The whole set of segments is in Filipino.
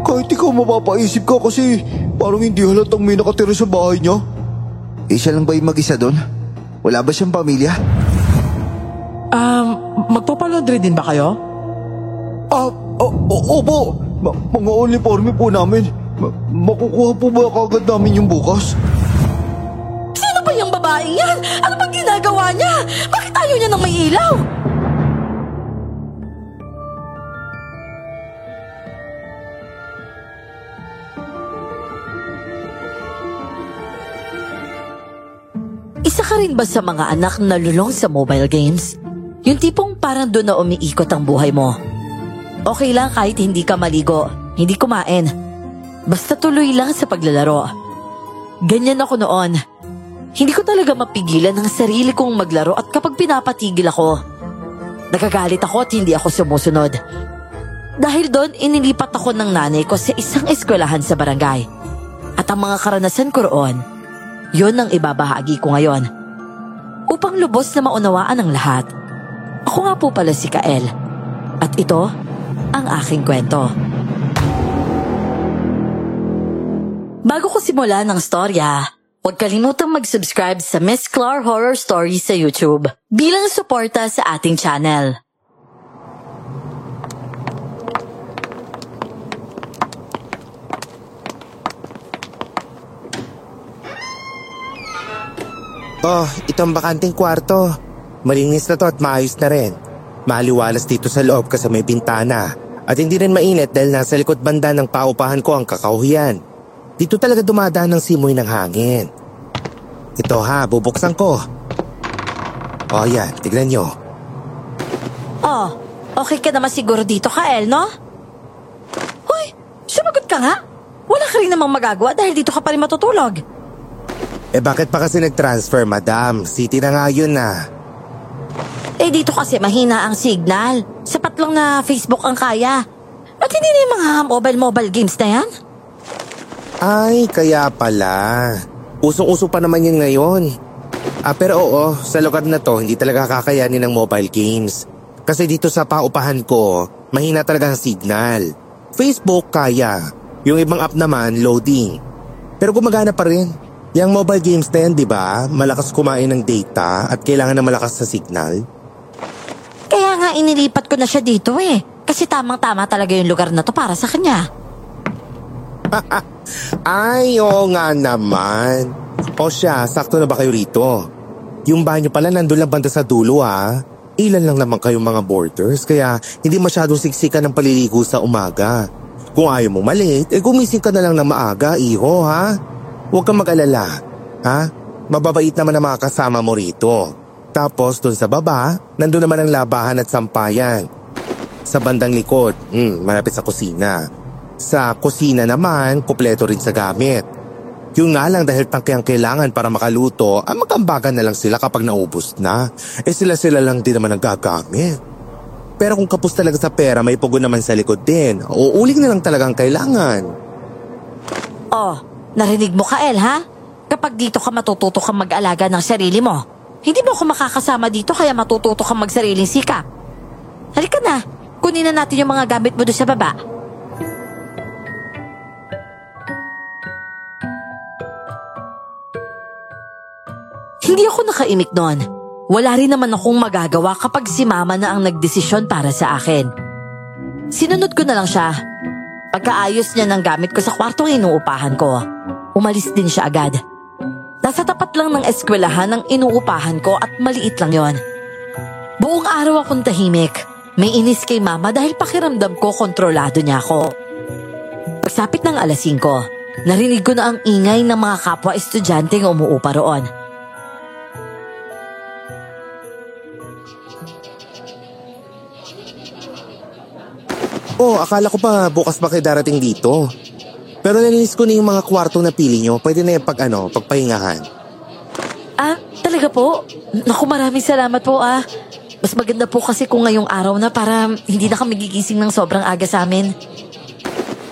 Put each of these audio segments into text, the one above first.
Kahit ikaw mapapaisip ka kasi parang hindi halatang may nakatira sa bahay niya. Eh, siya lang ba yung mag-isa doon? Wala ba siyang pamilya? Um, magpapalaundry din ba kayo? Ah, o- opo. Ma- mga uniforme po namin. Ma- makukuha po ba kagad namin yung bukas? Sino ba yung babaeng yan? Ano bang ginagawa niya? Bakit ayaw niya ng may ilaw? Rin ba sa mga anak na lulong sa mobile games? Yung tipong parang doon na umiikot ang buhay mo. Okay lang kahit hindi ka maligo, hindi kumain. Basta tuloy lang sa paglalaro. Ganyan ako noon. Hindi ko talaga mapigilan ang sarili kong maglaro at kapag pinapatigil ako, nagagalit ako at hindi ako sumusunod. Dahil doon, inilipat ako ng nanay ko sa isang eskwelahan sa barangay. At ang mga karanasan ko roon, yun ang ibabahagi ko ngayon. Upang lubos na maunawaan ang lahat. Ako nga po pala si Kael. At ito, ang aking kwento. Bago ko simulan ng storya, huwag kalimutang mag-subscribe sa Miss Clar Horror Stories sa YouTube bilang suporta sa ating channel. Oh, itong bakanting kwarto. Malinis na to at maayos na rin. Maliwalas dito sa loob kasi may bintana. At hindi rin mainit dahil nasa likod banda ng paupahan ko ang kakauhian. Dito talaga dumadaan ng simoy ng hangin. Ito ha, bubuksan ko. Oh yan, tignan nyo. Oh, okay ka naman siguro dito, Kael, no? Hoy, sumagot ka nga. Wala ka rin namang magagawa dahil dito ka pa rin matutulog. Eh bakit pa kasi nag-transfer, madam? City na nga yun na. Eh dito kasi mahina ang signal. Sapat lang na Facebook ang kaya. At hindi na yung mga mobile-mobile games na yan? Ay, kaya pala. Usong-uso pa naman yun ngayon. Ah, pero oo, sa lugar na to, hindi talaga kakayanin ng mobile games. Kasi dito sa paupahan ko, mahina talaga ang signal. Facebook kaya. Yung ibang app naman, loading. Pero gumagana pa rin. Yung mobile games na yan, di ba? Malakas kumain ng data at kailangan na malakas sa signal. Kaya nga inilipat ko na siya dito eh. Kasi tamang-tama talaga yung lugar na to para sa kanya. Ay, oo nga naman. O siya, sakto na ba kayo rito? Yung banyo pala nandun lang banda sa dulo ha. Ilan lang naman kayong mga boarders kaya hindi masyadong siksikan ng paliligo sa umaga. Kung ayaw mo malate, eh gumising ka na lang ng maaga, iho ha. Huwag kang mag-alala. Ha? Mababait naman ang mga kasama mo rito. Tapos dun sa baba, nandun naman ang labahan at sampayan. Sa bandang likod, hmm, malapit sa kusina. Sa kusina naman, kupleto rin sa gamit. Yung nga lang dahil tangke ang kailangan para makaluto, ang magambagan na lang sila kapag naubos na. Eh sila-sila lang din naman ang gagamit. Pero kung kapos talaga sa pera, may pugo naman sa likod din. Uuling na lang talagang kailangan. Oh, narinig mo Kael ha? Kapag dito ka matututo kang mag-alaga ng sarili mo. Hindi mo ako makakasama dito kaya matututo kang magsariling sikap. Halika na, kunin na natin yung mga gamit mo doon sa baba. Hindi ako nakaimik noon. Wala rin naman akong magagawa kapag si mama na ang nagdesisyon para sa akin. Sinunod ko na lang siya. Pagkaayos niya ng gamit ko sa kwartong inuupahan ko, umalis din siya agad. Nasa tapat lang ng eskwelahan ang inuupahan ko at maliit lang yon. Buong araw akong tahimik. May inis kay mama dahil pakiramdam ko kontrolado niya ako. Pagsapit ng alas 5, narinig ko na ang ingay ng mga kapwa estudyanteng umuupa roon. Oh, akala ko pa bukas pa kayo darating dito. Pero nalinis ko na yung mga kwarto na pili nyo. Pwede na yung pag ano, pagpahingahan. Ah, talaga po? Naku, maraming salamat po ah. Mas maganda po kasi kung ngayong araw na para hindi na kami gigising ng sobrang aga sa amin.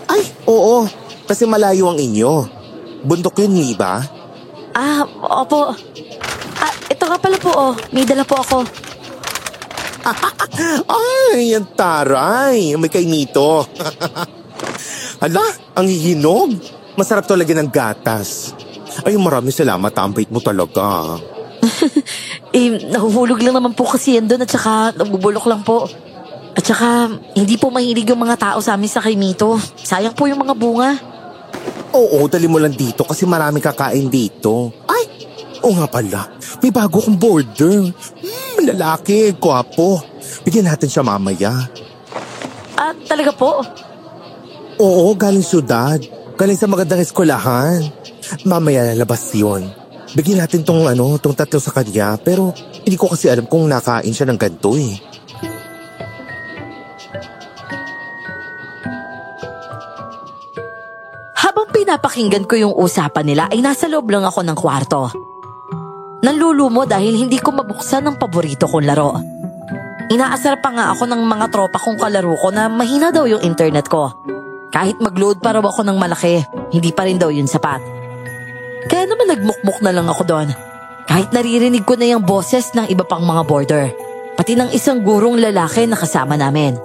Ay, oo. Kasi malayo ang inyo. Bundok yun, di ba? Ah, opo. Ah, ito nga pala po oh. May dala po ako. Ay, ang taray. May kainito. Ala, ang hihinog. Masarap talaga ng gatas. Ay, maraming salamat. Ang bait mo talaga. Eh, nahuhulog lang naman po kasi yan doon at saka nabubulok lang po. At saka, hindi po mahilig yung mga tao sa amin sa Kaimito. Sayang po yung mga bunga. Oo, dali mo lang dito kasi marami kakain dito. Ay, oo nga pala. May bago kong border. Hmm, lalaki, gwapo. Bigyan natin siya mamaya. Ah, talaga po? Oo, galing syudad. Galing sa magandang eskwelahan. Mamaya lalabas yun. Bigyan natin tong ano, tong tatlo sa kanya. Pero hindi ko kasi alam kung nakain siya ng ganito eh. Habang pinapakinggan ko yung usapan nila ay nasa loob lang ako ng kwarto. Nanlulumo dahil hindi ko mabuksan ang paborito kong laro. Inaasar pa nga ako ng mga tropa kong kalaro ko na mahina daw yung internet ko. Kahit mag-load pa raw ako ng malaki, hindi pa rin daw yun sapat. Kaya naman nagmukmuk na lang ako doon. Kahit naririnig ko na yung boses ng iba pang mga border. Pati ng isang gurong lalaki na kasama namin.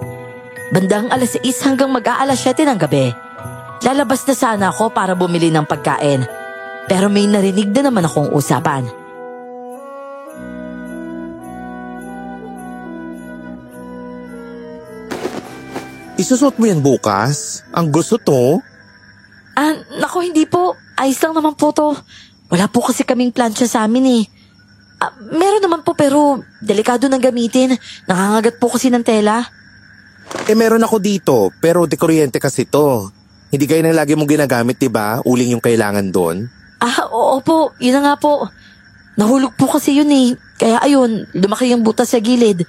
Bandang alas 6 hanggang mag-aalas 7 ng gabi. Lalabas na sana ako para bumili ng pagkain. Pero may narinig na naman akong usapan. Isusot mo yan bukas? Ang gusto to? Ah, nako hindi po. Ayos lang naman po to. Wala po kasi kaming plancha sa amin eh. Ah, meron naman po pero delikado nang gamitin. Nakangagat po kasi ng tela. Eh meron ako dito, pero de kuryente kasi to. Hindi kayo nang lagi mong ginagamit, di ba? Uling yung kailangan doon. Ah, oo po. Yun na nga po. Nahulog po kasi yun eh. Kaya ayun, lumaki yung butas sa gilid.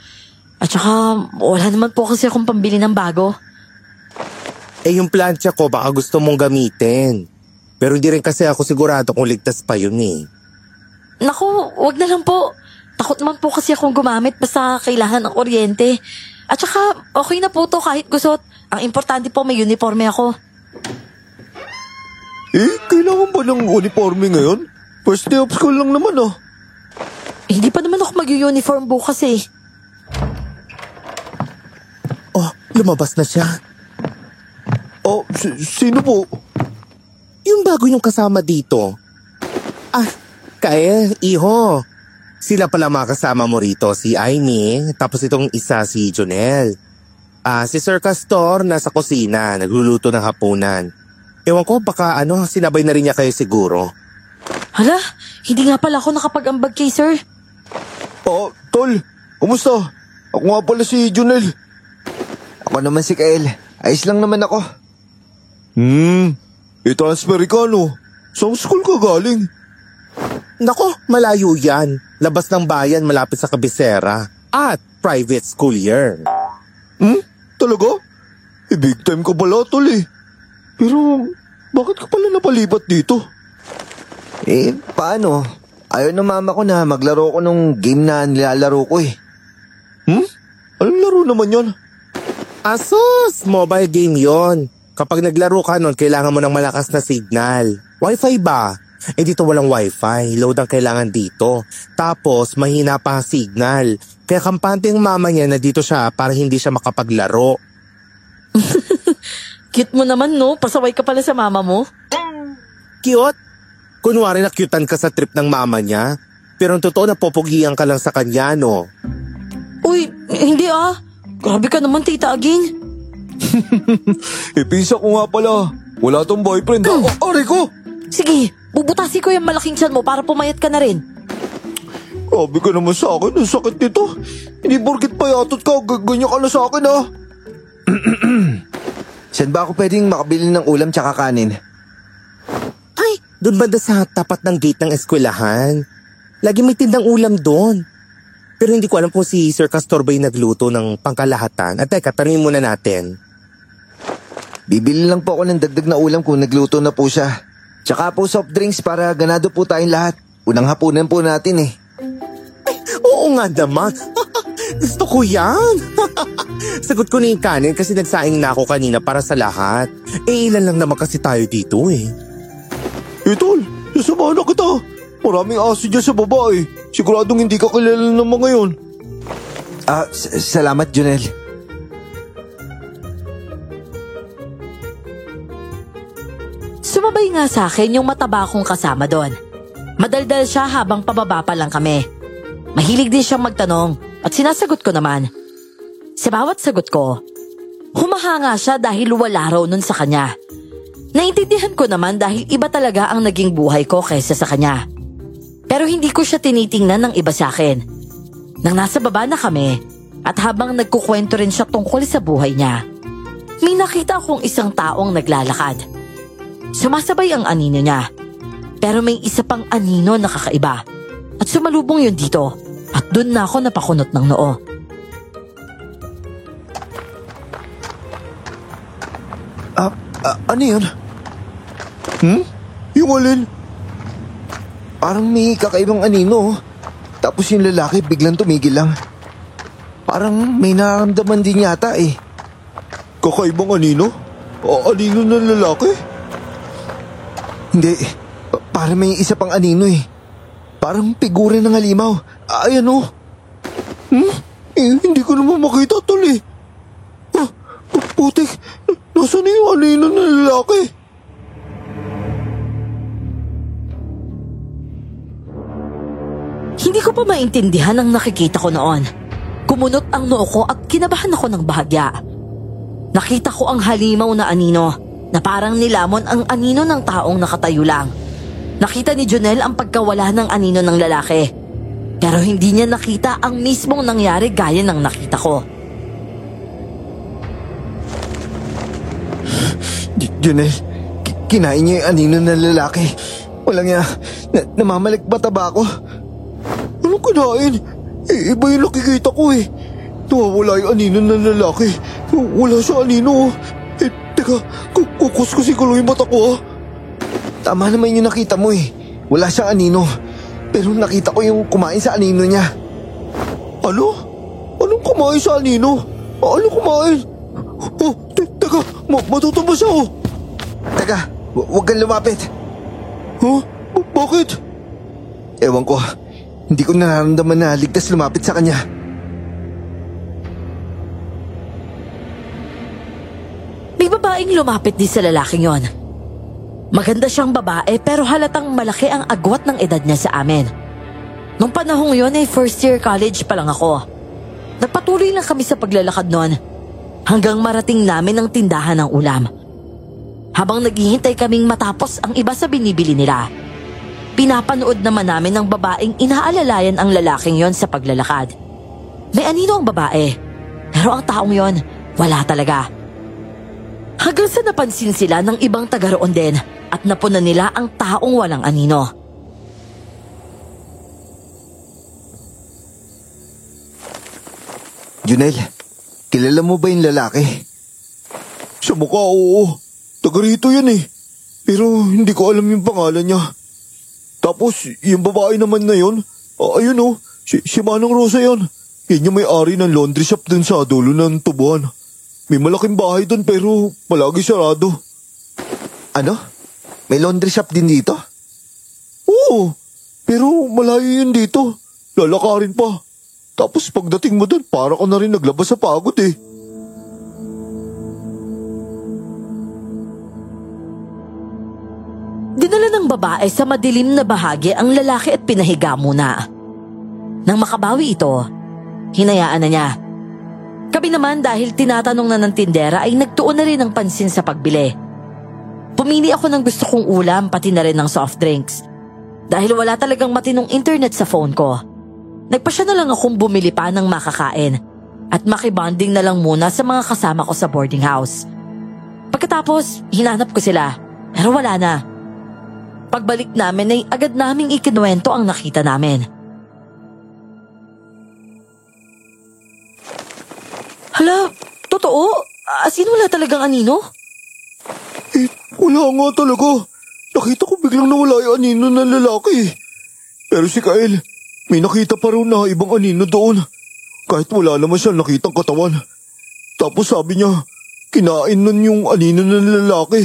At saka, wala naman po kasi akong pambili ng bago. Eh yung plancha ko baka gusto mong gamitin. Pero hindi rin kasi ako sigurado kung ligtas pa yun eh. Naku, wag na lang po. Takot naman po kasi akong gumamit basta kailangan ng kuryente. At saka, okay na po to kahit gusot. Ang importante po may uniforme ako. Eh, kailangan ba ng uniforme ngayon? First day of school lang naman ah. Eh, hindi pa naman ako mag-uniform bukas eh. Lumabas na siya. Oh, si- sino po? Yung bago yung kasama dito. Ah, kaya, iho. Sila pala mga kasama mo rito, si Aimee, tapos itong isa si Jonel. Ah, si Sir Castor nasa kusina, nagluluto ng hapunan. Ewan ko, baka ano, sinabay na rin niya kayo siguro. Hala, hindi nga pala ako nakapag-ambag kay sir. Oh, tol. Kumusta? Ako nga pala si Junel. Ako naman si Kael. Ayos lang naman ako. Hmm, i-transfer ka no? Saan school ka galing? Nako, malayo yan. Labas ng bayan malapit sa kabisera. At private school year. Hmm? Talaga? Eh, big time ka pala, tol eh. Pero, bakit ka pala napalipat dito? Eh, paano? Ayaw ng mama ko na maglaro ko nung game na nilalaro ko eh. Hmm? Anong laro naman yon? Asus! Mobile game yon. Kapag naglaro ka nun, kailangan mo ng malakas na signal. Wi-Fi ba? Eh dito walang wifi, load ang kailangan dito. Tapos mahina pa ang signal. Kaya kampante yung mama niya na dito siya para hindi siya makapaglaro. Cute mo naman no, pasaway ka pala sa mama mo. Cute! Kunwari na cutean ka sa trip ng mama niya. Pero ang totoo na popogihan ka lang sa kanya, no? Uy, hindi ah. Grabe ka naman, Tita Aging. Ipisa ko nga pala. Wala tong boyfriend. Ah, oh, aray ko! Sige, bubutasin ko yung malaking tiyan mo para pumayat ka na rin. Grabe ka naman sa akin. Ang sakit nito. Hindi porkit payatot ka. Ganyan ka na sa akin ah. Saan ba ako pwedeng makabili ng ulam tsaka kanin? Ay, doon banda sa tapat ng gate ng eskwelahan. Lagi may tindang ulam doon. Pero hindi ko alam kung si Sir Castor ba yung nagluto ng pangkalahatan. At teka, tanungin muna natin. Bibili lang po ako ng dagdag na ulam kung nagluto na po siya. Tsaka po soft drinks para ganado po tayong lahat. Unang hapunan po natin eh. Oo nga naman. Gusto ko yan. Sagot ko na yung kanin kasi nagsaing na ako kanina para sa lahat. Eh ilan lang naman kasi tayo dito eh. Eh, tol. Sasamahan na kita. Maraming aso dyan sa babae. Siguradong hindi ka kilala ng mga yon. Ah, salamat Junel. Sumabay nga sa akin yung mataba kong kasama doon. Madaldal siya habang pababa pa lang kami. Mahilig din siyang magtanong at sinasagot ko naman. Sa bawat sagot ko, humahanga siya dahil wala raw nun sa kanya. Naintindihan ko naman dahil iba talaga ang naging buhay ko kaysa sa kanya. Pero hindi ko siya tinitingnan ng iba sa akin. Nang nasa baba na kami at habang nagkukwento rin siya tungkol sa buhay niya, may nakita akong isang taong naglalakad. Sumasabay ang anino niya. Pero may isa pang anino na kakaiba. At sumalubong yun dito. At doon na ako napakunot ng noo. Ah, ah, ano yun? Hmm? Yung alin? Parang may kakaibang anino. oh. Tapos yung lalaki biglang tumigil lang. Parang may nararamdaman din yata eh. Kakaibang anino? Ah, anino ng lalaki? Hindi, pa- parang may isa pang anino eh. Parang figura ng halimaw. Ah, Ayan oh. Hmm? Eh, hindi ko naman makita maintindihan ang nakikita ko noon. Kumunot ang noo ko at kinabahan ako ng bahagya. Nakita ko ang halimaw na anino na parang nilamon ang anino ng taong nakatayo lang. Nakita ni Jonel ang pagkawala ng anino ng lalaki. Pero hindi niya nakita ang mismong nangyari gaya ng nakita ko. Junel, ki- kinain niya yung anino ng lalaki. Walang nga, na- namamalikbata ba ako? Anong kinain? Eh, iba yung nakikita ko eh. Nawawala yung anino ng lalaki. Wala siya anino. Eh, teka, ku- kukuskusin ko lang yung mata ko ah. Tama naman yung nakita mo eh. Wala siyang anino. Pero nakita ko yung kumain sa anino niya. Ano? Anong kumain sa anino? Ano kumain? Oh, te- teka, ma- matuto ba siya oh? Teka, hu- huwag kang lumapit. Huh? Ba- bakit? Ewan ko, hindi ko nararamdaman na ligtas lumapit sa kanya. May babaeng lumapit din sa lalaking yon. Maganda siyang babae pero halatang malaki ang agwat ng edad niya sa amin. Nung panahong yon ay first year college pa lang ako. Nagpatuloy lang kami sa paglalakad noon hanggang marating namin ang tindahan ng ulam. Habang naghihintay kaming matapos ang iba sa binibili nila, pinapanood naman namin ng babaeng inaalalayan ang lalaking yon sa paglalakad. May anino ang babae, pero ang taong yon wala talaga. Hanggang sa napansin sila ng ibang taga roon din at napunan nila ang taong walang anino. Junel, kilala mo ba yung lalaki? Sa mukha, oo. Taga rito yan eh. Pero hindi ko alam yung pangalan niya. Tapos, yung babae naman na yun, ah, ayun oh, si, si Manong Rosa yan. Yan yung may-ari ng laundry shop dun sa dulo ng tubuhan. May malaking bahay dun pero palagi sarado. Ano? May laundry shop din dito? Oo, pero malayo yun dito. Lalakarin pa. Tapos pagdating mo dun, para ka na rin naglabas sa pagod eh. Dinala ng babae sa madilim na bahagi ang lalaki at pinahiga muna. Nang makabawi ito, hinayaan na niya. Kami naman dahil tinatanong na ng tindera ay nagtuon na rin ng pansin sa pagbili. Pumili ako ng gusto kong ulam pati na rin ng soft drinks. Dahil wala talagang matinong internet sa phone ko. Nagpasya na lang akong bumili pa ng makakain at makibonding na lang muna sa mga kasama ko sa boarding house. Pagkatapos, hinanap ko sila pero wala na. Pagbalik namin ay agad naming ikinuwento ang nakita namin. Hala, totoo? As in wala talagang anino? Eh, wala nga talaga. Nakita ko biglang nawala yung anino ng lalaki. Pero si Kael, may nakita pa rin na ibang anino doon. Kahit wala naman siya nakitang katawan. Tapos sabi niya, kinain nun yung anino ng lalaki.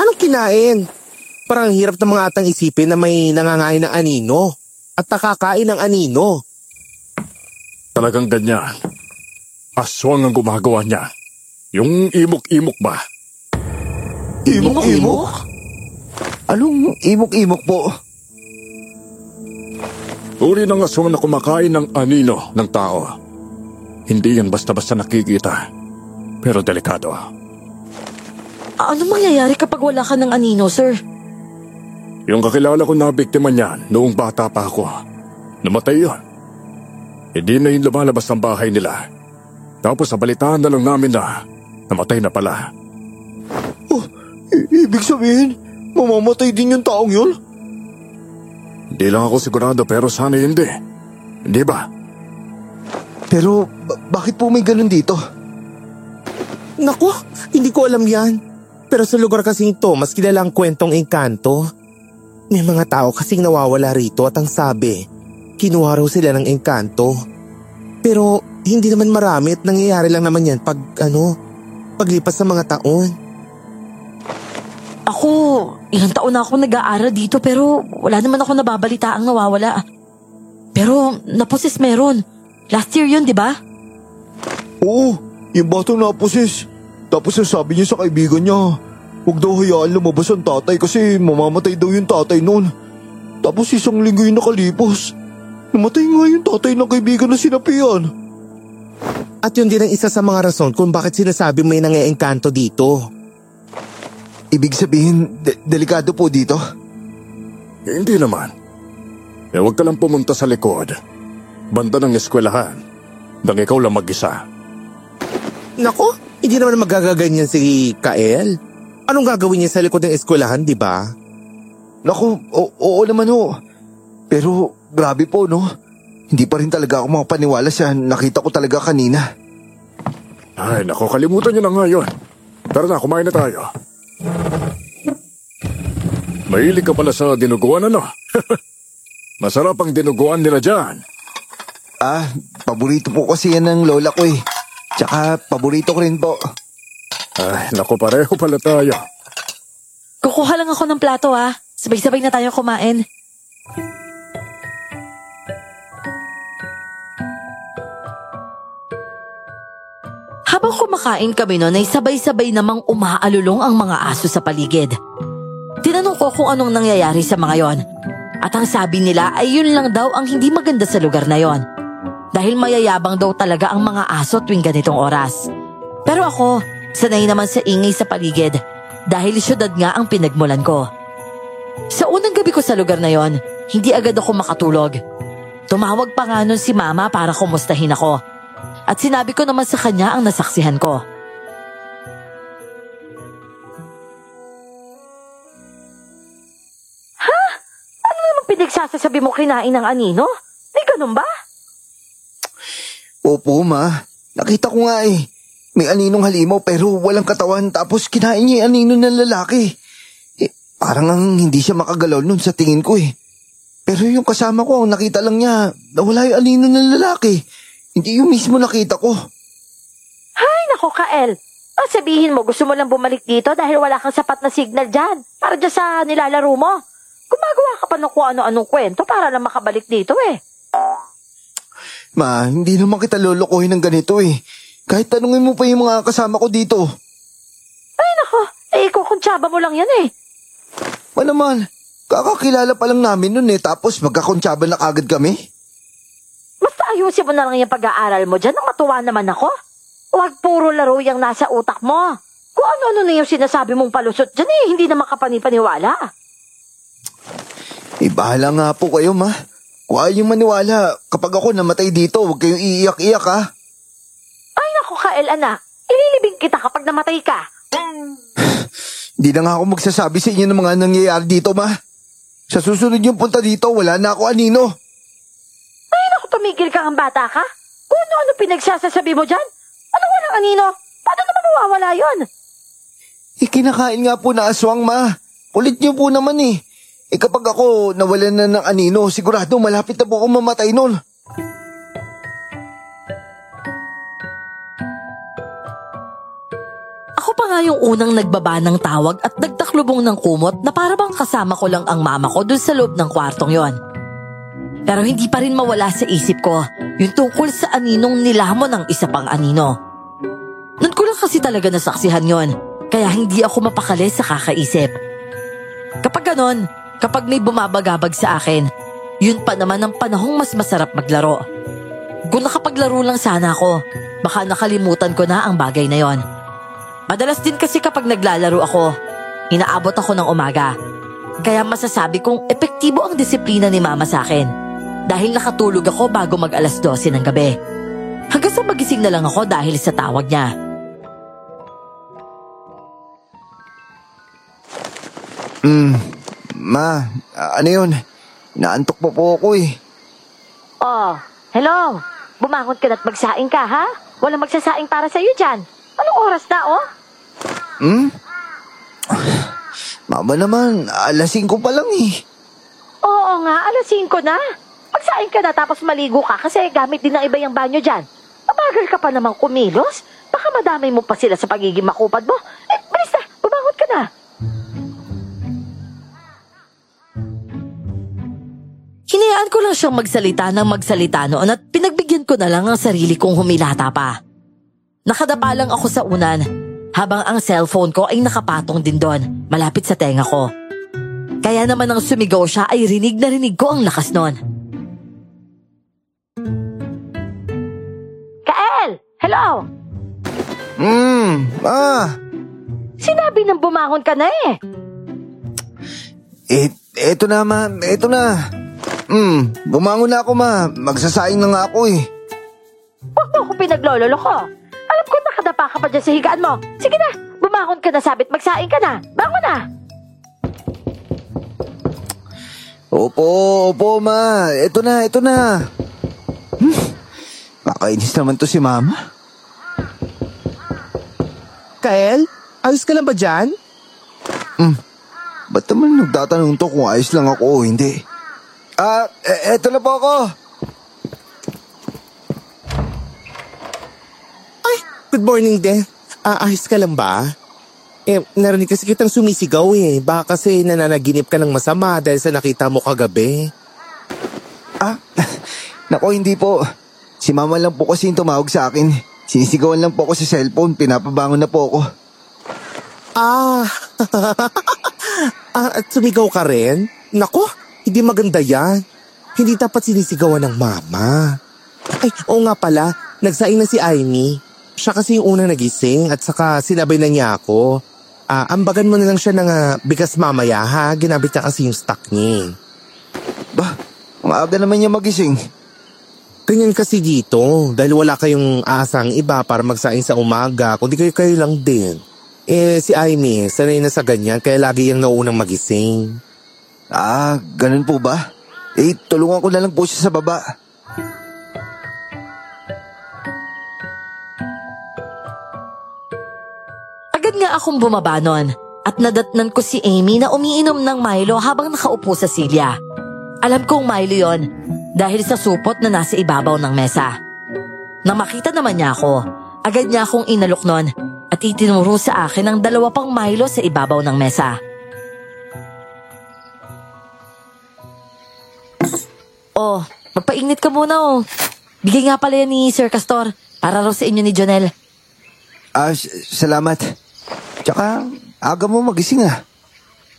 Anong kinain? Parang ang hirap ng mga atang isipin na may nangangain ng anino at nakakain ng anino. Talagang ganyan. Aswang ang gumagawa niya. Yung imok-imok ba? Imok-imok? Anong imok-imok po? Uri ng aswang na kumakain ng anino ng tao. Hindi yan basta-basta nakikita. Pero delikado. Ano mangyayari kapag wala ka ng anino, sir? Yung kakilala ko na biktima niyan noong bata pa ako. Namatay yun. Hindi na yung lumalabas ng bahay nila. Tapos nabalitaan na lang namin na namatay na pala. Oh, i- ibig sabihin, mamamatay din yung taong yun? Hindi lang ako sigurado pero sana hindi. Hindi ba? Pero ba- bakit po may ganun dito? Naku, hindi ko alam yan. Pero sa lugar kasing to, mas kilala ang kwentong engkanto. May mga tao kasing nawawala rito at ang sabi, kinuha raw sila ng engkanto. Pero hindi naman marami at nangyayari lang naman yan pag ano, paglipas ng mga taon. Ako, ilang taon na ako nag-aaral dito pero wala naman ako nababalita ang nawawala. Pero naposes meron. Last year yun, di ba? Oo, yung batang napusis. Tapos sabi niya sa kaibigan niya, huwag daw hayaan lumabas ang tatay kasi mamamatay daw yung tatay noon. Tapos isang linggo yung nakalipas. Namatay nga yung tatay ng kaibigan na sinapian. At yun din ang isa sa mga rason kung bakit sinasabi may nangyayengkanto dito. Ibig sabihin, de- delikado po dito? Eh, hindi naman. Eh huwag ka lang pumunta sa likod. Banda ng eskwelahan. Nang ikaw lang mag-isa. Nako, hindi naman magagaganyan si Kael. Anong gagawin niya sa likod ng eskwelahan, di ba? Naku, o- oo naman ho. Pero grabe po no. Hindi pa rin talaga ako makapaniwala sa nakita ko talaga kanina. Ay, nako, kalimutan niyo na nga yun. Tara na, kumain na tayo. Mahilig ka pala sa dinuguan, ano? Masarap ang dinuguan nila dyan. Ah, paborito po kasi yan ng lola ko eh. Tsaka paborito ko rin po. Ay, nako, pareho pala tayo. Kukuha lang ako ng plato ha. Sabay-sabay na tayo kumain. Habang kumakain kami noon ay sabay-sabay namang umaalulong ang mga aso sa paligid. Tinanong ko kung anong nangyayari sa mga yon. At ang sabi nila ay yun lang daw ang hindi maganda sa lugar na yon. Dahil mayayabang daw talaga ang mga aso tuwing ganitong oras. Pero ako, sanay naman sa ingay sa paligid dahil syudad nga ang pinagmulan ko. Sa unang gabi ko sa lugar na yon, hindi agad ako makatulog. Tumawag pa nga nun si mama para kumustahin ako. At sinabi ko naman sa kanya ang nasaksihan ko. Ha? Ano naman pinagsasasabi mo kinain ng anino? May ganun ba? Opo ma, nakita ko nga eh. May aninong halimaw pero walang katawan tapos kinain niya yung anino ng lalaki. Eh, parang ang hindi siya makagalaw nun sa tingin ko eh. Pero yung kasama ko, ang nakita lang niya, nawala yung anino ng lalaki. Hindi yung mismo nakita ko. Ay, nako, Kael. O sabihin mo, gusto mo lang bumalik dito dahil wala kang sapat na signal dyan. Para dyan sa nilalaro mo. Gumagawa ka pa ng kung ano-anong kwento para lang makabalik dito eh. Ma, hindi naman kita lolokohin ng ganito eh. Kahit tanungin mo pa yung mga kasama ko dito. Ay, nako. Eh, kukuntsaba mo lang yan eh. Ma naman, kakakilala pa lang namin nun eh tapos magkakontsaba na kagad kami. Basta ayusin mo na lang yung pag-aaral mo dyan matuwa naman ako. Huwag puro laro yung nasa utak mo. Kung ano-ano na yung sinasabi mong palusot dyan eh, hindi na makapanipaniwala. Eh, bahala nga po kayo, ma. Ayaw yung maniwala, kapag ako namatay dito, huwag kayong iiyak-iyak, ha? Ay, nako, Kael, anak. Ililibing kita kapag namatay ka. Hindi na nga ako magsasabi sa inyo ng mga nangyayari dito, ma. Sa susunod yung punta dito, wala na ako anino. Ay, naku, tumigil ka ang bata ka. Kung ano-ano pinagsasasabi mo dyan. Ano walang anino? Paano naman mawawala yon? Eh, kinakain nga po na aswang, ma. Kulit niyo po naman eh. Eh kapag ako nawalan na ng anino, sigurado malapit na po ako mamatay nun. Ako pa nga yung unang nagbaba ng tawag at nagtaklubong ng kumot na para bang kasama ko lang ang mama ko dun sa loob ng kwartong yon. Pero hindi pa rin mawala sa isip ko yung tungkol sa aninong nilamon ng isa pang anino. Nun ko lang kasi talaga nasaksihan yon. Kaya hindi ako mapakali sa kakaisip. Kapag ganon, kapag may bumabagabag sa akin, yun pa naman ang panahong mas masarap maglaro. Kung nakapaglaro lang sana ako, baka nakalimutan ko na ang bagay na yon. Madalas din kasi kapag naglalaro ako, inaabot ako ng umaga. Kaya masasabi kong epektibo ang disiplina ni mama sa akin. Dahil nakatulog ako bago mag alas 12 ng gabi. Hanggang sa magising na lang ako dahil sa tawag niya. Ma, ah, ano yun? Naantok po po ako eh. Oh, hello. Bumangon ka na't magsaing ka, ha? Walang magsasaing para sa'yo dyan. Anong oras na, oh? Hmm? Mama naman, alasing ko pa lang eh. Oo nga, alas 5 na. Magsaing ka na tapos maligo ka kasi gamit din ng iba yung banyo dyan. Mabagal ka pa namang kumilos. Baka madamay mo pa sila sa pagiging makupad mo. Eh, bilis na, bumangon ka na. Hinayaan ko lang siyang magsalita ng magsalita noon at pinagbigyan ko na lang ang sarili kong humilata pa. Nakadapa lang ako sa unan habang ang cellphone ko ay nakapatong din doon, malapit sa tenga ko. Kaya naman nang sumigaw siya ay rinig na rinig ko ang lakas noon. Kael! Hello! Hmm, ma. Sinabi nang bumangon ka na eh. Eh, eto na ma, eto na. Hmm, bumangon na ako ma. Magsasaing na nga ako eh. Huwag mo akong pinaglololo ko. Alam ko nakadapa ka pa dyan sa higaan mo. Sige na, bumangon ka na sabit magsaing ka na. Bangon na! Opo, opo ma. Eto na, eto na. Hmm, kakainis naman to si mama. Kael, ayos ka lang ba dyan? Ba't naman nagtatanong to kung ayos lang ako o hindi? Ah, e- eto na po ako. Good morning, De. Ah, ayos ka lang ba? Eh, narinig kasi kitang sumisigaw eh. Baka kasi nananaginip ka ng masama dahil sa nakita mo kagabi. Ah, nako hindi po. Si mama lang po kasi yung tumawag sa akin. Sinisigawan lang po ako sa cellphone. Pinapabangon na po ako. Ah, ah at sumigaw ka rin? Nako, hindi maganda yan. Hindi dapat sinisigawan ng mama. Ay, oo nga pala, nagsaing na si Aimee. Siya kasi yung unang nagising at saka sinabay na niya ako. Ah, ambagan mo na lang siya ng ah, bigas mamaya ha. Ginabit niya kasi yung stock niya. eh. Bah, ang aga naman niya magising. Ganyan kasi dito, dahil wala kayong aasang iba para magsaing sa umaga, kundi kayo-kayo lang din. Eh, si Aimee, sanay na sa ganyan, kaya lagi yung naunang magising. Ah, ganun po ba? Eh, tulungan ko na lang po siya sa baba. Nga akong bumaba nun at nadatnan ko si Amy na umiinom ng Milo habang nakaupo sa silya. Alam kong Milo yon dahil sa supot na nasa ibabaw ng mesa. Nang makita naman niya ako, agad niya akong inalok nun at itinuro sa akin ang dalawa pang Milo sa ibabaw ng mesa. Oh, magpainit ka muna oh. Bigay nga pala yan ni Sir Castor para raw sa inyo ni Jonel. Ah, salamat. Tsaka, aga mo magising ah.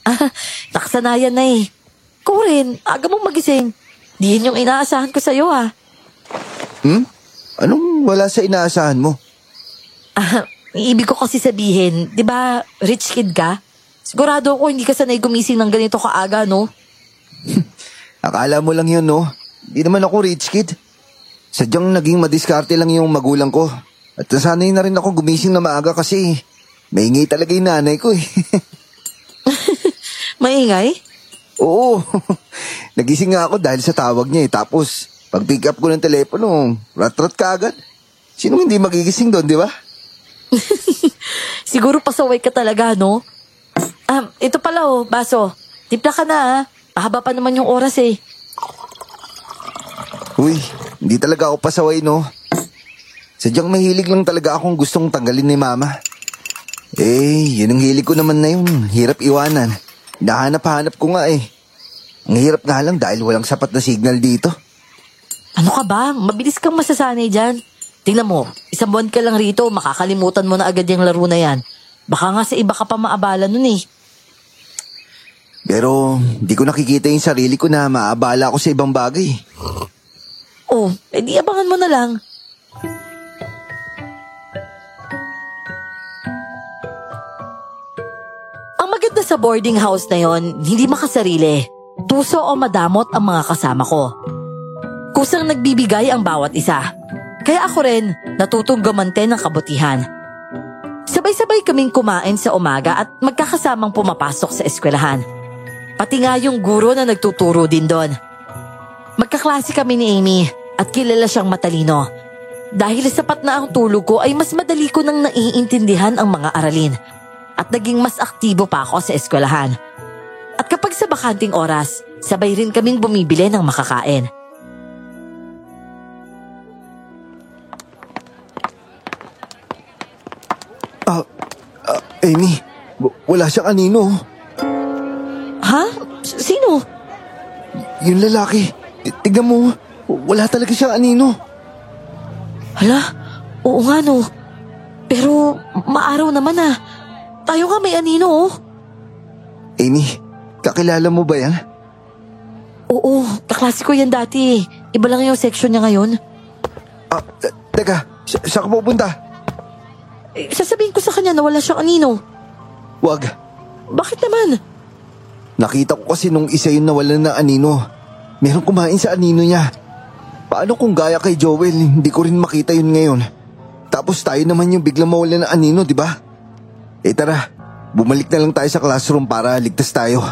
Ah, nakasanayan na eh. Rin, aga mong magising. Di yun yung inaasahan ko sa'yo ah. Hmm? Anong wala sa inaasahan mo? Ah, ibig ko kasi sabihin, di ba rich kid ka? Sigurado ako hindi ka sanay gumising ng ganito kaaga, no? Akala mo lang yun, no? Di naman ako rich kid. Sadyang naging madiskarte lang yung magulang ko. At nasanay na rin ako gumising na maaga kasi maingay talaga yung nanay ko eh. Maingay? Oo, nagising nga ako dahil sa tawag niya eh. Tapos, pag pick up ko ng telepono, rat-rat ka agad. Sino hindi magigising doon, di ba? Siguro pasaway ka talaga, no? Ah, ito pala oh, baso. Tipla ka na ah. Mahaba pa naman yung oras eh. Uy, hindi talaga ako pasaway, no? Sadyang mahilig lang talaga akong gustong tanggalin ni mama. Eh, yun ang hilig ko naman na yun. Hirap iwanan. Nahanap-hanap ko nga eh. Ang hirap nga lang dahil walang sapat na signal dito. Ano ka ba? Mabilis kang masasanay dyan. Tingnan mo, isang buwan ka lang rito, makakalimutan mo na agad yung laro na yan. Baka nga sa iba ka pa maabala nun eh. Pero di ko nakikita yung sarili ko na maabala ako sa ibang bagay. Oh, edi abangan mo na lang. Sa boarding house na yon, hindi makasarili. Tuso o madamot ang mga kasama ko. Kusang nagbibigay ang bawat isa. Kaya ako rin natutong gumante ng kabutihan. Sabay-sabay kaming kumain sa umaga at magkakasamang pumapasok sa eskwelahan. Pati nga yung guro na nagtuturo din doon. Magkaklase kami ni Amy at kilala siyang matalino. Dahil sapat na ang tulog ko ay mas madali ko nang naiintindihan ang mga aralin at naging mas aktibo pa ako sa eskwelahan. At kapag sa bakanting oras, sabay rin kaming bumibili ng makakain. Ah, ah, Amy, w- wala siyang anino. Ha? S- Sino? Yung lalaki, T- tignan mo, wala talaga siyang anino. Hala, oo nga no. Pero maaraw naman ah. Tayo nga may anino oh. Amy, kakilala mo ba yan? Oo, kaklase ko yan dati. Iba lang yung section niya ngayon. Ah, t- teka, sa- saan ka pupunta? Eh, sasabihin ko sa kanya na wala siyang anino. Wag, Bakit naman? nakita ko kasi nung isa yun nawalan ng anino. Meron kumain sa anino niya. Paano kung gaya kay Joel, hindi ko rin makita yun ngayon. Tapos tayo naman yung biglang mawalan ng anino, di ba? Eh tara, bumalik na lang tayo sa classroom para ligtas tayo.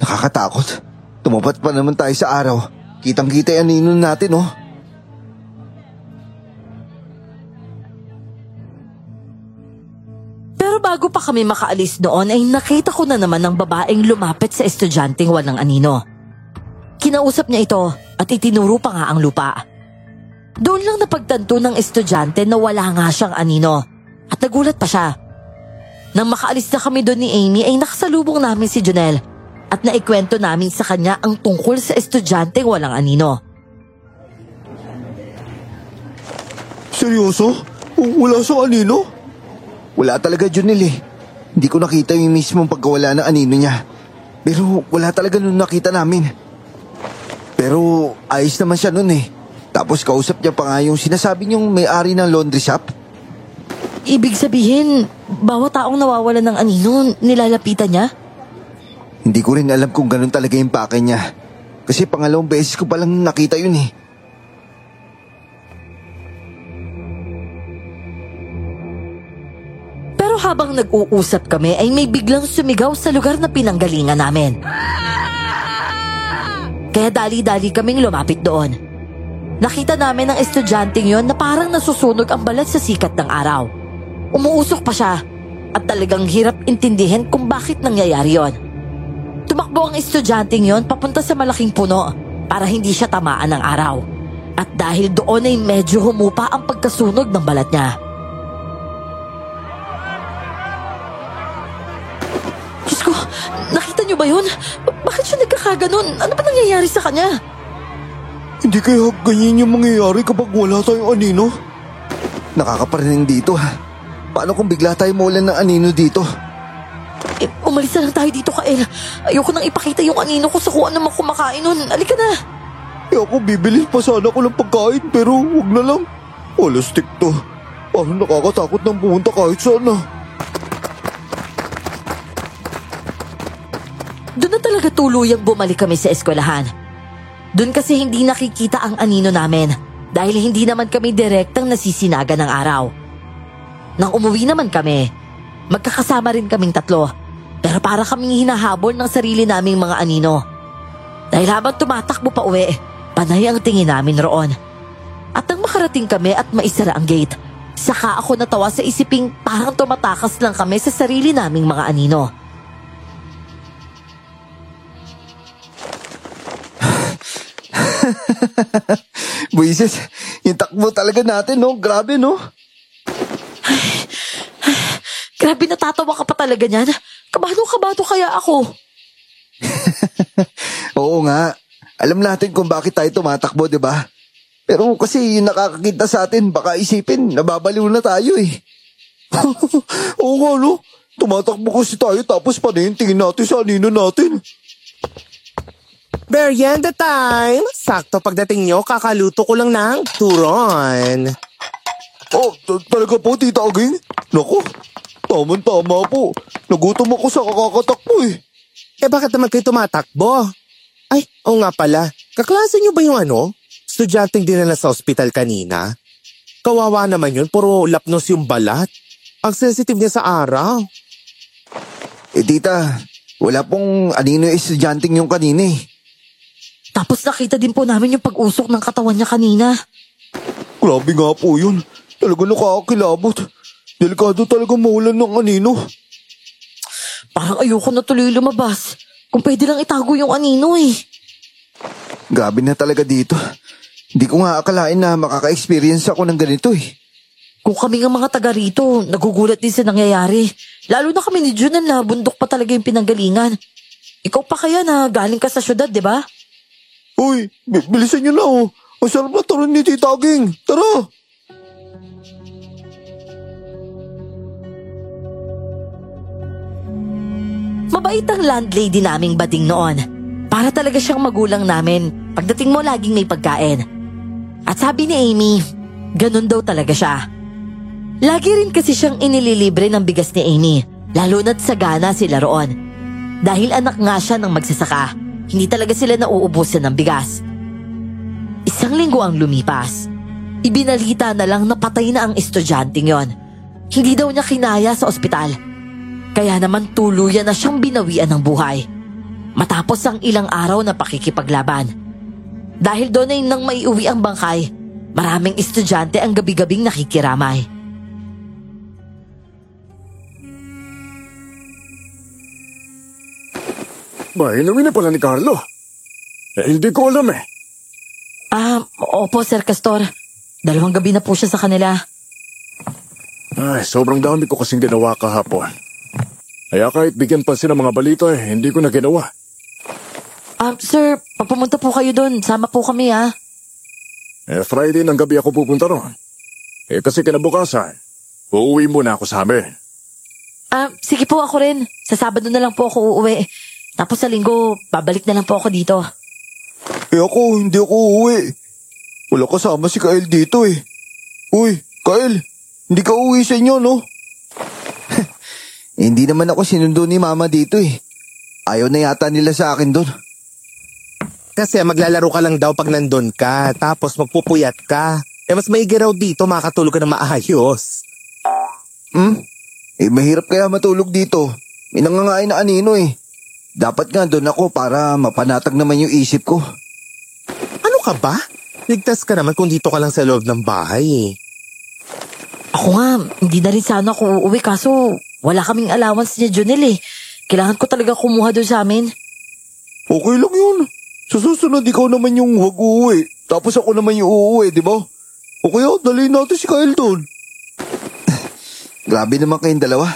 Nakakatakot. Tumapat pa naman tayo sa araw. Kitang-kita yung anino natin, oh. Pero bago pa kami makaalis noon ay nakita ko na naman ng babaeng lumapit sa estudyanteng walang anino. Kinausap niya ito at itinuro pa nga ang lupa. Doon lang napagtanto ng estudyante na wala nga siyang anino at nagulat pa siya. Nang makaalis na kami doon ni Amy ay nakasalubong namin si Jonel at naikwento namin sa kanya ang tungkol sa estudyanteng walang anino. Seryoso? Wala siyang anino? Wala talaga, Junil eh. Hindi ko nakita yung mismong pagkawala ng anino niya. Pero wala talaga nung nakita namin. Pero ayos naman siya nun eh. Tapos kausap niya pa nga yung sinasabi niyong may-ari ng laundry shop. Ibig sabihin, bawat taong nawawalan ng anino, nilalapitan niya? Hindi ko rin alam kung ganun talaga yung pake niya. Kasi pangalawang beses ko palang nakita yun eh. Pero habang nag-uusap kami ay may biglang sumigaw sa lugar na pinanggalingan namin. Kaya dali-dali kaming lumapit doon. Nakita namin ang estudyanteng yon na parang nasusunog ang balat sa sikat ng araw. Umuusok pa siya at talagang hirap intindihin kung bakit nangyayari yon. Tumakbo ang estudyanteng yon papunta sa malaking puno para hindi siya tamaan ng araw. At dahil doon ay medyo humupa ang pagkasunog ng balat niya. Diyos ko, nakita niyo ba yun? Ba- Bakit siya nagkakaganon? Ano ba nangyayari sa kanya? Hindi kaya ganyan yung mangyayari kapag wala tayong anino? Nakakaparinig dito ha. Paano kung bigla tayo mawalan ng anino dito? Eh, umalis na lang tayo dito, Kael. Ayoko nang ipakita yung anino ko sa kung ano man kumakain nun. Alika na. Eh ako bibili pa sana ko ng pagkain pero wag na lang. Alastik to. Parang nakakatakot nang pumunta kahit sana. Doon na talaga tuluyang bumalik kami sa eskwelahan. Doon kasi hindi nakikita ang anino namin dahil hindi naman kami direktang nasisinaga ng araw. Nang umuwi naman kami, magkakasama rin kaming tatlo pero para kaming hinahabol ng sarili naming mga anino. Dahil habang tumatakbo pa uwi, panay ang tingin namin roon. At nang makarating kami at maisara ang gate, saka ako natawa sa isiping parang tumatakas lang kami sa sarili naming mga anino. Buises, yung takbo talaga natin no. Grabe no. Grabe natatawa ka pa talaga niyan. Kabado-kabado kaya ako. Oo nga. Alam natin kung bakit tayo tumatakbo, di ba? Pero kasi yung nakakakita sa atin, baka isipin, nababaliw na tayo eh. Oo nga, no? Tumatakbo kasi tayo tapos panintingin natin sa anino natin. Merienda time! Sakto pagdating nyo, kakaluto ko lang ng turon. Oh, talaga po, Tita Aging? Naku, tama-tama po. Nagutom ako sa kakakatakbo eh. Eh bakit naman kayo tumatakbo? Ay, oo nga pala. Kaklase nyo ba yung ano? Estudyanteng dinala sa ospital kanina? Kawawa naman yun, puro lapnos yung balat. Ang sensitive niya sa araw. Eh tita, wala pong anino yung estudyanteng yung kanina eh. Tapos nakita din po namin yung pag-usok ng katawan niya kanina. Grabe nga po yun. Talaga nakakakilabot. Delikado talaga mawalan ng anino. Parang ayoko na tuloy lumabas. Kung pwede lang itago yung anino eh. Grabe na talaga dito. Hindi ko nga akalain na makaka-experience ako ng ganito eh. Kung kami nga mga taga rito, nagugulat din sa nangyayari. Lalo na kami ni Junan na bundok pa talaga yung pinanggalingan. Ikaw pa kaya na galing ka sa syudad, di ba? Uy, bi- bilisan nyo na oh. Ang sarap na turon ni Tita Aging. Tara! Mabait ang landlady naming bading noon. Para talaga siyang magulang namin. Pagdating mo, laging may pagkain. At sabi ni Amy, ganun daw talaga siya. Lagi rin kasi siyang inililibre ng bigas ni Amy, lalo na't sagana sila roon. Dahil anak nga siya ng magsasaka, hindi talaga sila nauubusan ng bigas. Isang linggo ang lumipas. Ibinalita na lang na patay na ang estudyanteng yon. Hindi daw niya kinaya sa ospital. Kaya naman tuluyan na siyang binawian ng buhay. Matapos ang ilang araw na pakikipaglaban. Dahil doon ay nang maiuwi ang bangkay, maraming estudyante ang gabi-gabing nakikiramay. Ba, inuwi na pala ni Carlo. Eh, hindi ko alam eh. Ah, opo Sir Castor. Dalawang gabi na po siya sa kanila. Ay, sobrang dami ko kasing ginawa kahapon. Kaya kahit bigyan pa ng mga balita eh, hindi ko na ginawa. Ah, sir, pag pumunta po kayo doon, sama po kami ah. Eh, Friday ng gabi ako pupunta ron. Eh, kasi kinabukasan, uuwi muna ako sa amin. Ah, sige po ako rin. Sa Sabado na lang po ako uuwi. Tapos sa linggo, babalik na lang po ako dito. Eh ako, hindi ako uuwi. Wala kasama si Kyle dito eh. Uy, Kyle, hindi ka uuwi sa inyo, no? Eh, Hindi naman ako sinundo ni mama dito eh. Ayaw na yata nila sa akin doon. Kasi maglalaro ka lang daw pag nandun ka, tapos magpupuyat ka. Eh mas maigi raw dito, makakatulog ka na maayos. Hmm? Eh mahirap kaya matulog dito. May nangangain na anino eh. Dapat nga doon ako para mapanatag naman yung isip ko. Ano ka ba? Ligtas ka naman kung dito ka lang sa loob ng bahay eh. Ako nga, hindi na rin sana ako uuwi kaso wala kaming allowance ni Junel eh. Kailangan ko talaga kumuha doon sa amin. Okay lang yun. Sa susunod, ikaw naman yung huwag uuwi. Tapos ako naman yung uuwi, di ba? O kaya, dalhin natin si Kyle doon. Grabe naman kayong dalawa.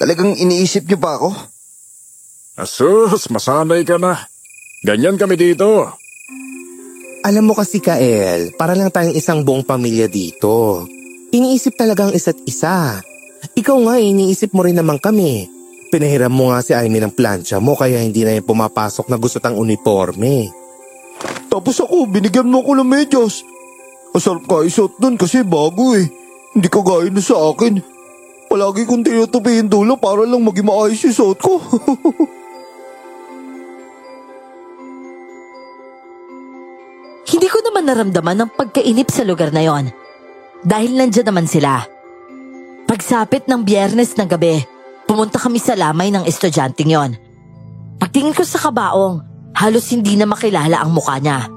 Talagang iniisip niyo pa ako. Asus, masanay ka na. Ganyan kami dito. Alam mo kasi Kael, para lang tayong isang buong pamilya dito. Iniisip talaga ang isa't isa. Ikaw nga, iniisip mo rin naman kami. Pinahiram mo nga si Amy ng plancha mo kaya hindi na yung pumapasok na gusto tang uniforme. Tapos ako, binigyan mo ako ng medyas. Ang sarap ka isuot nun kasi bago eh. Hindi ka gaya na sa akin. Palagi kong tinutupi yung dulo para lang maging maayos yung suot ko. Hindi ko naman naramdaman ang pagkainip sa lugar na yon. Dahil nandyan naman sila. Pagsapit ng biyernes ng gabi, pumunta kami sa lamay ng estudyanteng yon. Pagtingin ko sa kabaong, halos hindi na makilala ang mukha niya.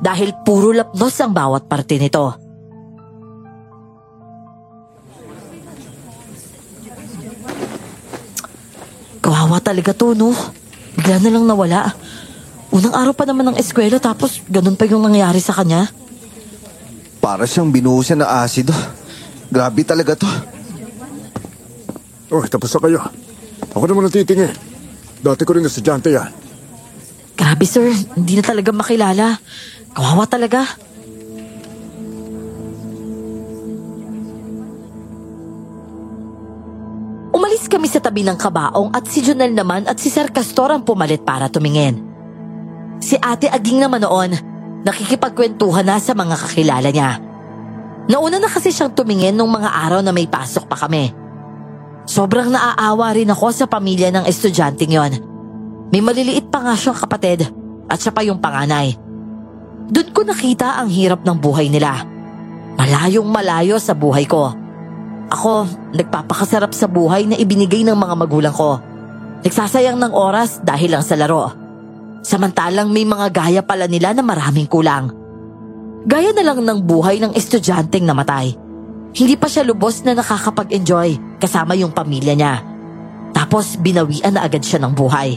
Dahil puro lapnos ang bawat parte nito. Kawawa talaga to, no? Bigla na lang nawala. Unang araw pa naman ng eskwela tapos ganun pa yung nangyari sa kanya. Para siyang binuhusan ng asido. Grabe talaga to. Oh, tapos na kayo. Ako naman ang titingin. Dati ko rin estudyante yan. Grabe sir, hindi na talaga makilala. Kawawa talaga. kami sa tabi ng kabaong at si Junel naman at si Sir Castor ang pumalit para tumingin. Si ate Aging naman noon, nakikipagkwentuhan na sa mga kakilala niya. Nauna na kasi siyang tumingin nung mga araw na may pasok pa kami. Sobrang naaawa rin ako sa pamilya ng estudyanteng yon. May maliliit pa nga siyang kapatid at siya pa yung panganay. Doon ko nakita ang hirap ng buhay nila. Malayong malayo sa buhay ko. Ako, nagpapakasarap sa buhay na ibinigay ng mga magulang ko. Nagsasayang ng oras dahil lang sa laro. Samantalang may mga gaya pala nila na maraming kulang. Gaya na lang ng buhay ng estudyanteng namatay. Hindi pa siya lubos na nakakapag-enjoy kasama yung pamilya niya. Tapos binawian na agad siya ng buhay.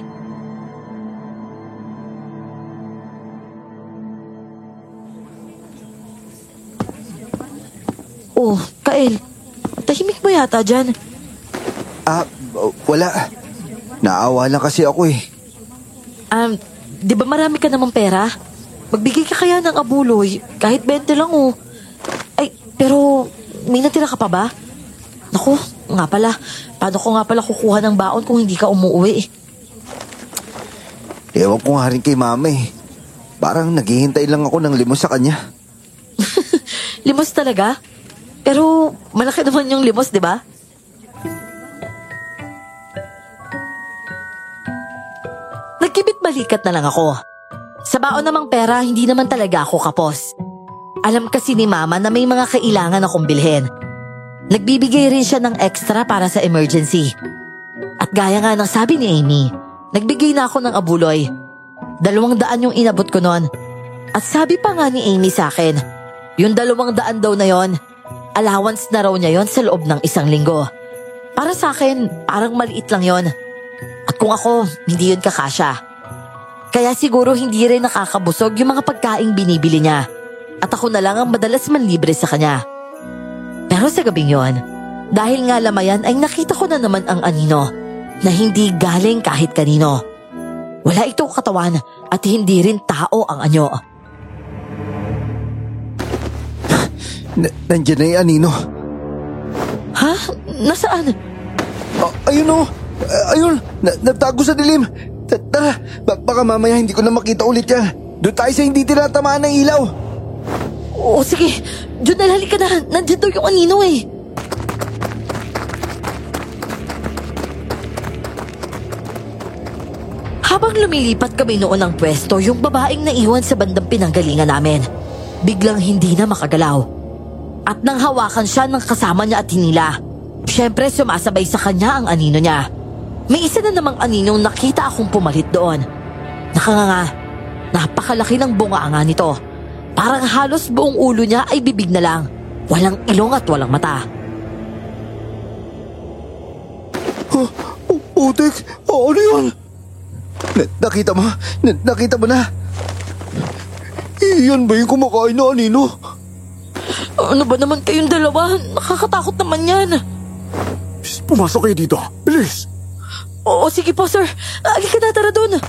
Oh, Kael, tahimik mo yata dyan. Ah, wala. Naawa lang kasi ako eh. Um, di ba marami ka namang pera? Magbigay ka kaya ng abuloy, kahit 20 lang oh. Ay, pero may natira ka pa ba? Naku, nga pala, paano ko nga pala kukuha ng baon kung hindi ka umuwi? Ewan ko nga rin kay mama eh. Parang naghihintay lang ako ng limos sa kanya. Limos talaga? Pero malaki naman yung limos, di ba? Nagkibit balikat na lang ako. Sa baon namang pera, hindi naman talaga ako kapos. Alam kasi ni mama na may mga kailangan akong bilhin. Nagbibigay rin siya ng extra para sa emergency. At gaya nga ng sabi ni Amy, nagbigay na ako ng abuloy. Dalawang daan yung inabot ko noon. At sabi pa nga ni Amy sa akin, yung dalawang daan daw na yon, allowance na raw niya yon sa loob ng isang linggo. Para sa akin, parang maliit lang yon. At kung ako, hindi yun kakasya. Kaya siguro hindi rin nakakabusog yung mga pagkaing binibili niya. At ako na lang ang madalas manlibre sa kanya. Pero sa gabing yon, dahil nga lamayan ay nakita ko na naman ang anino na hindi galing kahit kanino. Wala itong katawan at hindi rin tao ang anyo. N- nandiyan na yung anino. Ha? Nasaan? Ah, ayun o. Ah, ayun. Na- natago sa dilim. Ta- Tara, ba- baka mamaya hindi ko na makita ulit yan. Doon tayo sa hindi tinatamaan ng ilaw. Oo, sige. Junel, halika na. Nandiyan daw yung anino eh. Habang lumilipat kami noon ng pwesto, yung babaeng naiwan sa bandang pinanggalingan namin, biglang hindi na makagalaw. At nang hawakan siya ng kasama niya at hinila, syempre sumasabay sa kanya ang anino niya. May isa na namang aninong nakita akong pumalit doon. Nakanganga, napakalaki ng bunga nga nito. Parang halos buong ulo niya ay bibig na lang. Walang ilong at walang mata. Oh, oh, Otek, oh, ano yun? Na- nakita mo? Na- nakita mo na? Iyan ba yung kumakain na anino? Ano ba naman kayong dalawa? Nakakatakot naman yan. Pumasok kayo dito. Bilis! Oo, sige po sir. Halika na, tara doon.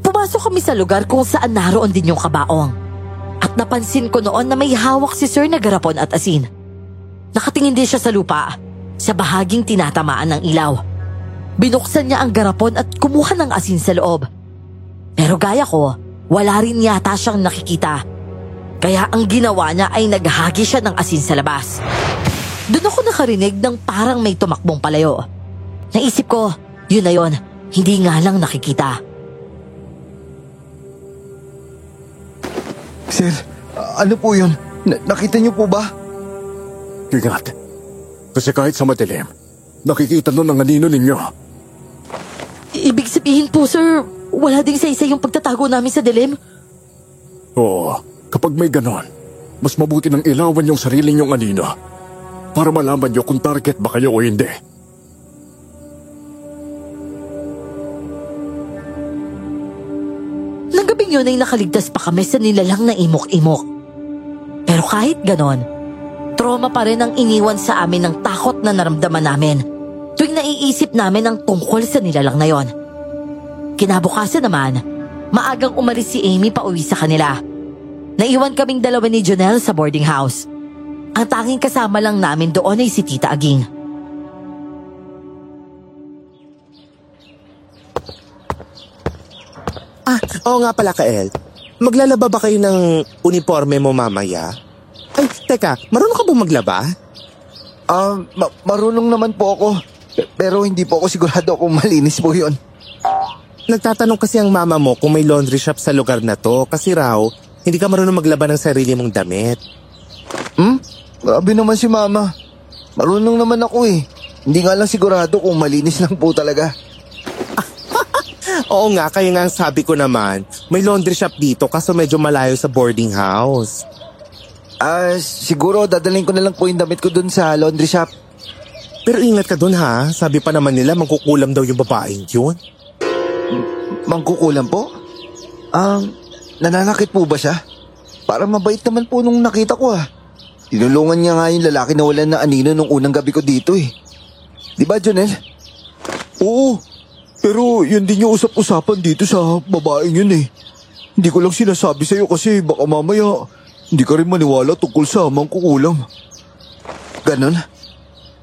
Pumasok kami sa lugar kung saan naroon din yung kabaong. At napansin ko noon na may hawak si sir na garapon at asin. Nakatingin din siya sa lupa, sa bahaging tinatamaan ng ilaw. Binuksan niya ang garapon at kumuha ng asin sa loob. Pero gaya ko, wala rin yata siyang nakikita. Kaya ang ginawa niya ay naghagi siya ng asin sa labas. Doon ako nakarinig ng parang may tumakbong palayo. Naisip ko, yun na yun, hindi nga lang nakikita. Sir, ano po yun? Na- nakita niyo po ba? Ingat. Kasi kahit sa madilim, nakikita nun ang anino ninyo. Ibig sabihin po, sir, wala ding sa-isa yung pagtatago namin sa dilim? Oo, kapag may ganon, mas mabuti nang ilawan yung sarili niyong anino para malaman niyo kung target ba kayo o hindi. Nang gabing yun ay nakaligtas pa kami sa nilalang na imok-imok. Pero kahit ganon, trauma pa rin ang iniwan sa amin ng takot na naramdaman namin tuwing naiisip namin ang tungkol sa nilalang na yon. Kinabukasan naman, maagang umalis si Amy pa uwi sa kanila. Naiwan kaming dalawa ni Jonel sa boarding house. Ang tanging kasama lang namin doon ay si Tita Aging. Ah, oo nga pala, Kael. Maglalaba ba kayo ng uniforme mo mamaya? Ay, teka, marunong ka ba maglaba? Ah, ma- marunong naman po ako. Pe- Pero hindi po ako sigurado kung malinis po yon. Nagtatanong kasi ang mama mo kung may laundry shop sa lugar na to kasi raw, hindi ka marunong maglaba ng sarili mong damit. Hmm? Grabe naman si mama. Marunong naman ako eh. Hindi nga lang sigurado kung malinis lang po talaga. Oo nga, kaya nga ang sabi ko naman, may laundry shop dito kaso medyo malayo sa boarding house. Ah, siguro dadalhin ko na lang po yung damit ko dun sa laundry shop. Pero ingat ka dun ha, sabi pa naman nila mangkukulam daw yung babaeng yun. Mangkukulam po? Um, nananakit po ba siya? Para mabait naman po nung nakita ko ah. Tinulungan niya nga yung lalaki na wala ng anino nung unang gabi ko dito eh. Di ba, Jonel? Oo, pero yun din yung usap-usapan dito sa babaeng yun eh. Hindi ko lang sinasabi sa'yo kasi baka mamaya hindi ka rin maniwala tungkol sa mangkukulam. Ganon?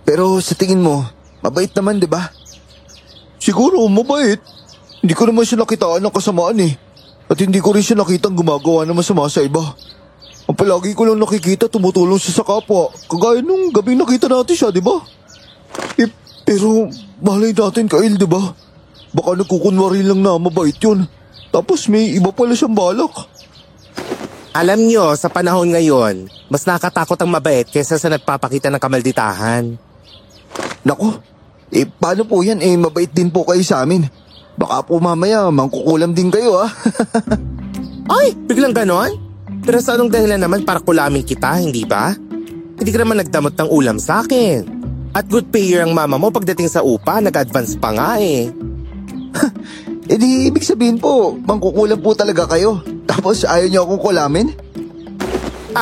Pero sa tingin mo, mabait naman, di ba? Siguro mabait. Hindi ko naman siya nakitaan ng kasamaan eh. At hindi ko rin siya nakitang gumagawa ng masama sa iba. Ang palagi ko lang nakikita tumutulong siya sa kapwa. Kagaya nung gabing nakita natin siya, di ba? Eh, pero malay natin, Kyle, di ba? Baka nagkukunwari lang na mabait yun. Tapos may iba pala siyang balak. Alam nyo, sa panahon ngayon, mas nakatakot ang mabait kaysa sa nagpapakita ng kamalditahan. Nako, eh paano po yan? Eh mabait din po kayo sa amin. Baka po mamaya mangkukulam din kayo ah. Ay, biglang ganon? Pero sa anong dahilan naman para kulamin kita, hindi ba? Hindi ka naman nagdamot ng ulam sa akin. At good payer ang mama mo pagdating sa upa, nag-advance pa nga eh. eh di ibig sabihin po, mangkukulam po talaga kayo. Tapos ayaw niyo akong kulamin?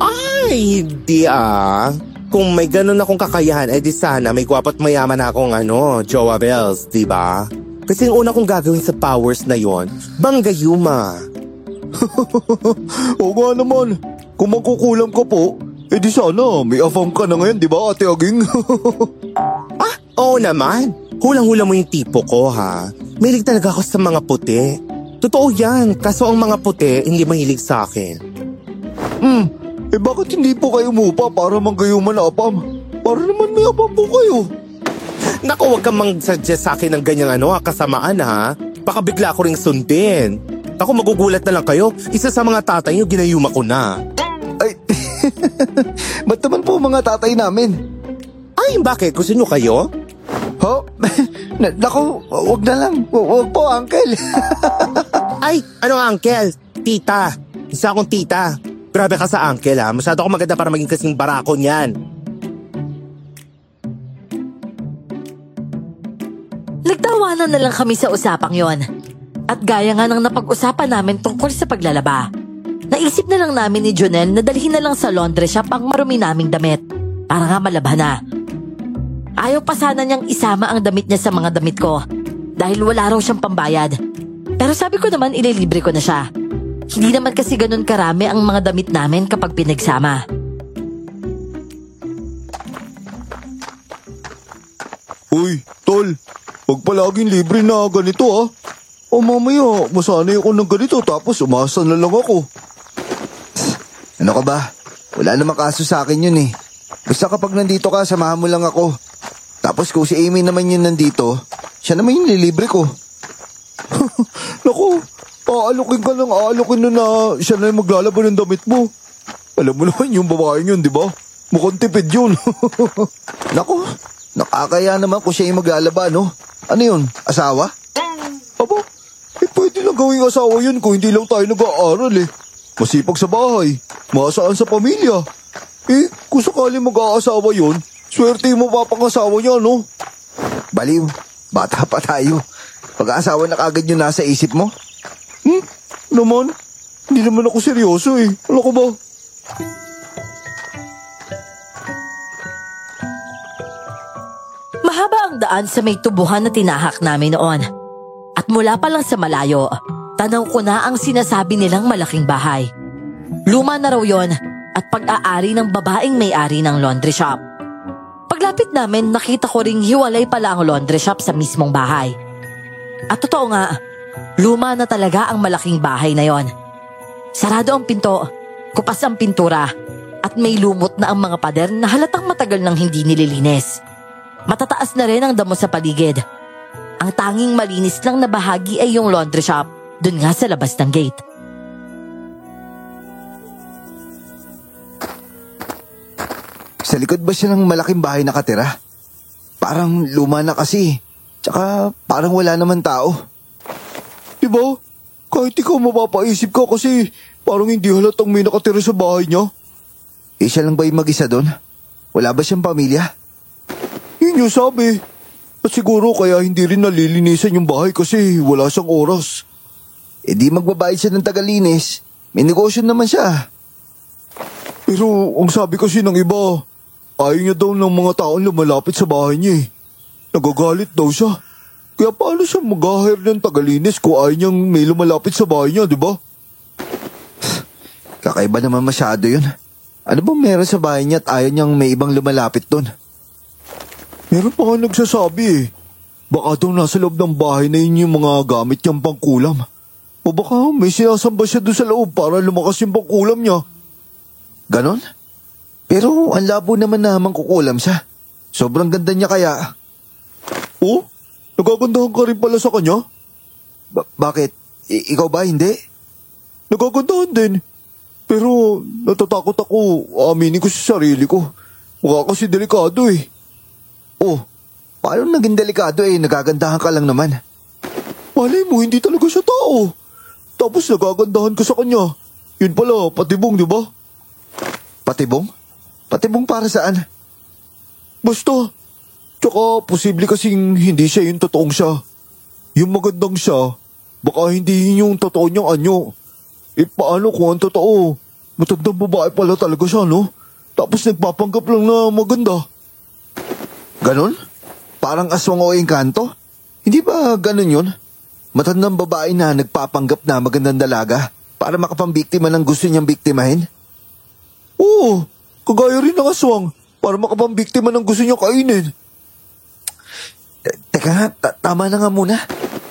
Ay, hindi ah. Kung may ganun akong kakayahan, eh di sana may gwapo't mayaman akong ano, Jowa Bells, di ba? Kasi yung una kong gagawin sa powers na yon, banggayuma. Oo nga naman. Kung magkukulam ka po, eh di sana may afam ka na ngayon, di ba, Ate Aging? Ah, oo naman. Hulang-hula mo yung tipo ko ha. Mahilig talaga ako sa mga puti. Totoo yan, kaso ang mga puti hindi mahilig sa akin. hmm, eh bakit hindi po kayo umupa para manggayuman na apam? Para naman may apam po kayo. Naku, huwag kang mang-suggest sa akin ng ganyang ano, kasamaan ha. Baka bigla ko ring sundin. Ako magugulat na lang kayo, isa sa mga tatay niyo ginayuma ko na. Ay, ba't naman po mga tatay namin? Ay, bakit? Gusto niyo kayo? Ho? Na- Naku, wag na lang. Wa- Wag po, uncle. Ay, ano uncle? Tita. Isa akong tita. Grabe ka sa uncle ha. Masyado ako maganda para maging kasing barako niyan. Nagtawanan na lang kami sa usapang yon. At gaya nga ng napag-usapan namin tungkol sa paglalaba. Naisip na lang namin ni Jonel na dalhin na lang sa laundry shop ang marumi naming damit. Para nga malaba na. Ayaw pa sana niyang isama ang damit niya sa mga damit ko. Dahil wala raw siyang pambayad. Pero sabi ko naman ililibre ko na siya. Hindi naman kasi ganun karami ang mga damit namin kapag pinagsama. Uy, tol, wag palaging libre na ganito ah. O mamaya, masanay ako ng ganito tapos umasa na lang ako. Ano ka ba? Wala namang kaso sa akin yun eh. Basta kapag nandito ka, samahan mo lang ako. Tapos kung si Amy naman yun nandito, siya naman yung nilibre ko. Naku, aalokin ka lang aalokin na na siya na yung maglalaban ng damit mo. Alam mo naman yung babaeng yun, di ba? Mukhang tipid yun. Naku, nakakaya naman kung siya yung maglalaba, no? Ano yun? Asawa? Aba, eh pwede lang gawing asawa yun kung hindi lang tayo nag-aaral eh. Masipag sa bahay, masaan sa pamilya. Eh, kung sakali mag-aasawa yun, swerte mo papangasawa niya, no? Baliw, bata pa tayo. Pag-aasawa na kagad yung nasa isip mo? Hmm, naman, hindi naman ako seryoso eh. Ano ko ba? Mahaba ang daan sa may tubuhan na tinahak namin noon. At mula pa lang sa malayo, tanaw ko na ang sinasabi nilang malaking bahay. Luma na raw yon at pag-aari ng babaeng may-ari ng laundry shop. Paglapit namin, nakita ko ring hiwalay pala ang laundry shop sa mismong bahay. At totoo nga, luma na talaga ang malaking bahay na yon. Sarado ang pinto, kupas ang pintura, at may lumot na ang mga pader na halatang matagal nang hindi nililinis. Matataas na rin ang damo sa paligid. Ang tanging malinis lang na bahagi ay yung laundry shop, dun nga sa labas ng gate. Sa likod ba siya ng malaking bahay nakatira? Parang luma na kasi. Tsaka parang wala naman tao. Diba? Kahit ikaw mapapaisip ka kasi parang hindi halatang may nakatira sa bahay niya. Eh siya lang ba yung mag-isa doon? Wala ba siyang pamilya? Yun yung sabi. At siguro kaya hindi rin nalilinisan yung bahay kasi wala siyang oras. Eh di magbabayad siya ng tagalinis. May negosyo naman siya. Pero ang sabi kasi ng iba, ayaw niya daw ng mga taong lumalapit sa bahay niya eh. Nagagalit daw siya. Kaya paano siya mag-hire ng tagalinis kung ayaw niyang may lumalapit sa bahay niya, di ba? Kakaiba naman masyado yun. Ano bang meron sa bahay niya at ayaw niyang may ibang lumalapit doon? Meron pa nga nagsasabi eh. Baka daw nasa loob ng bahay na yun yung mga gamit niyang pangkulam. O baka may sinasamba siya doon sa loob para lumakas yung pangkulam niya. Ganon? Pero ang labo naman na mangkukulam siya. Sobrang ganda niya kaya. Oh, nagagandahan ka rin pala sa kanya? Ba- bakit? I- ikaw ba hindi? Nagagandahan din. Pero natatakot ako, aminin ko sa sarili ko. Mukha kasi delikado eh. Oh, paano naging delikado eh? Nagagandahan ka lang naman. Malay mo, hindi talaga siya tao. Tapos nagagandahan ka sa kanya. Yun pala, patibong, di ba? Patibong? Patibong para saan? Basta. Tsaka, posible kasing hindi siya yung totoong siya. Yung magandang siya, baka hindi yun yung totoo niyang anyo. Eh, paano kung ang totoo? Matandang babae pala talaga siya, no? Tapos nagpapanggap lang na maganda. Ganon? Parang aswang o engkanto? Hindi ba ganon yun? Matandang babae na nagpapanggap na magandang dalaga para makapambiktima ng gusto niyang biktimahin? Oo, kagaya rin ng aswang para makapambiktima ng gusto niya kainin. Te- Teka nga, ta- tama na nga muna.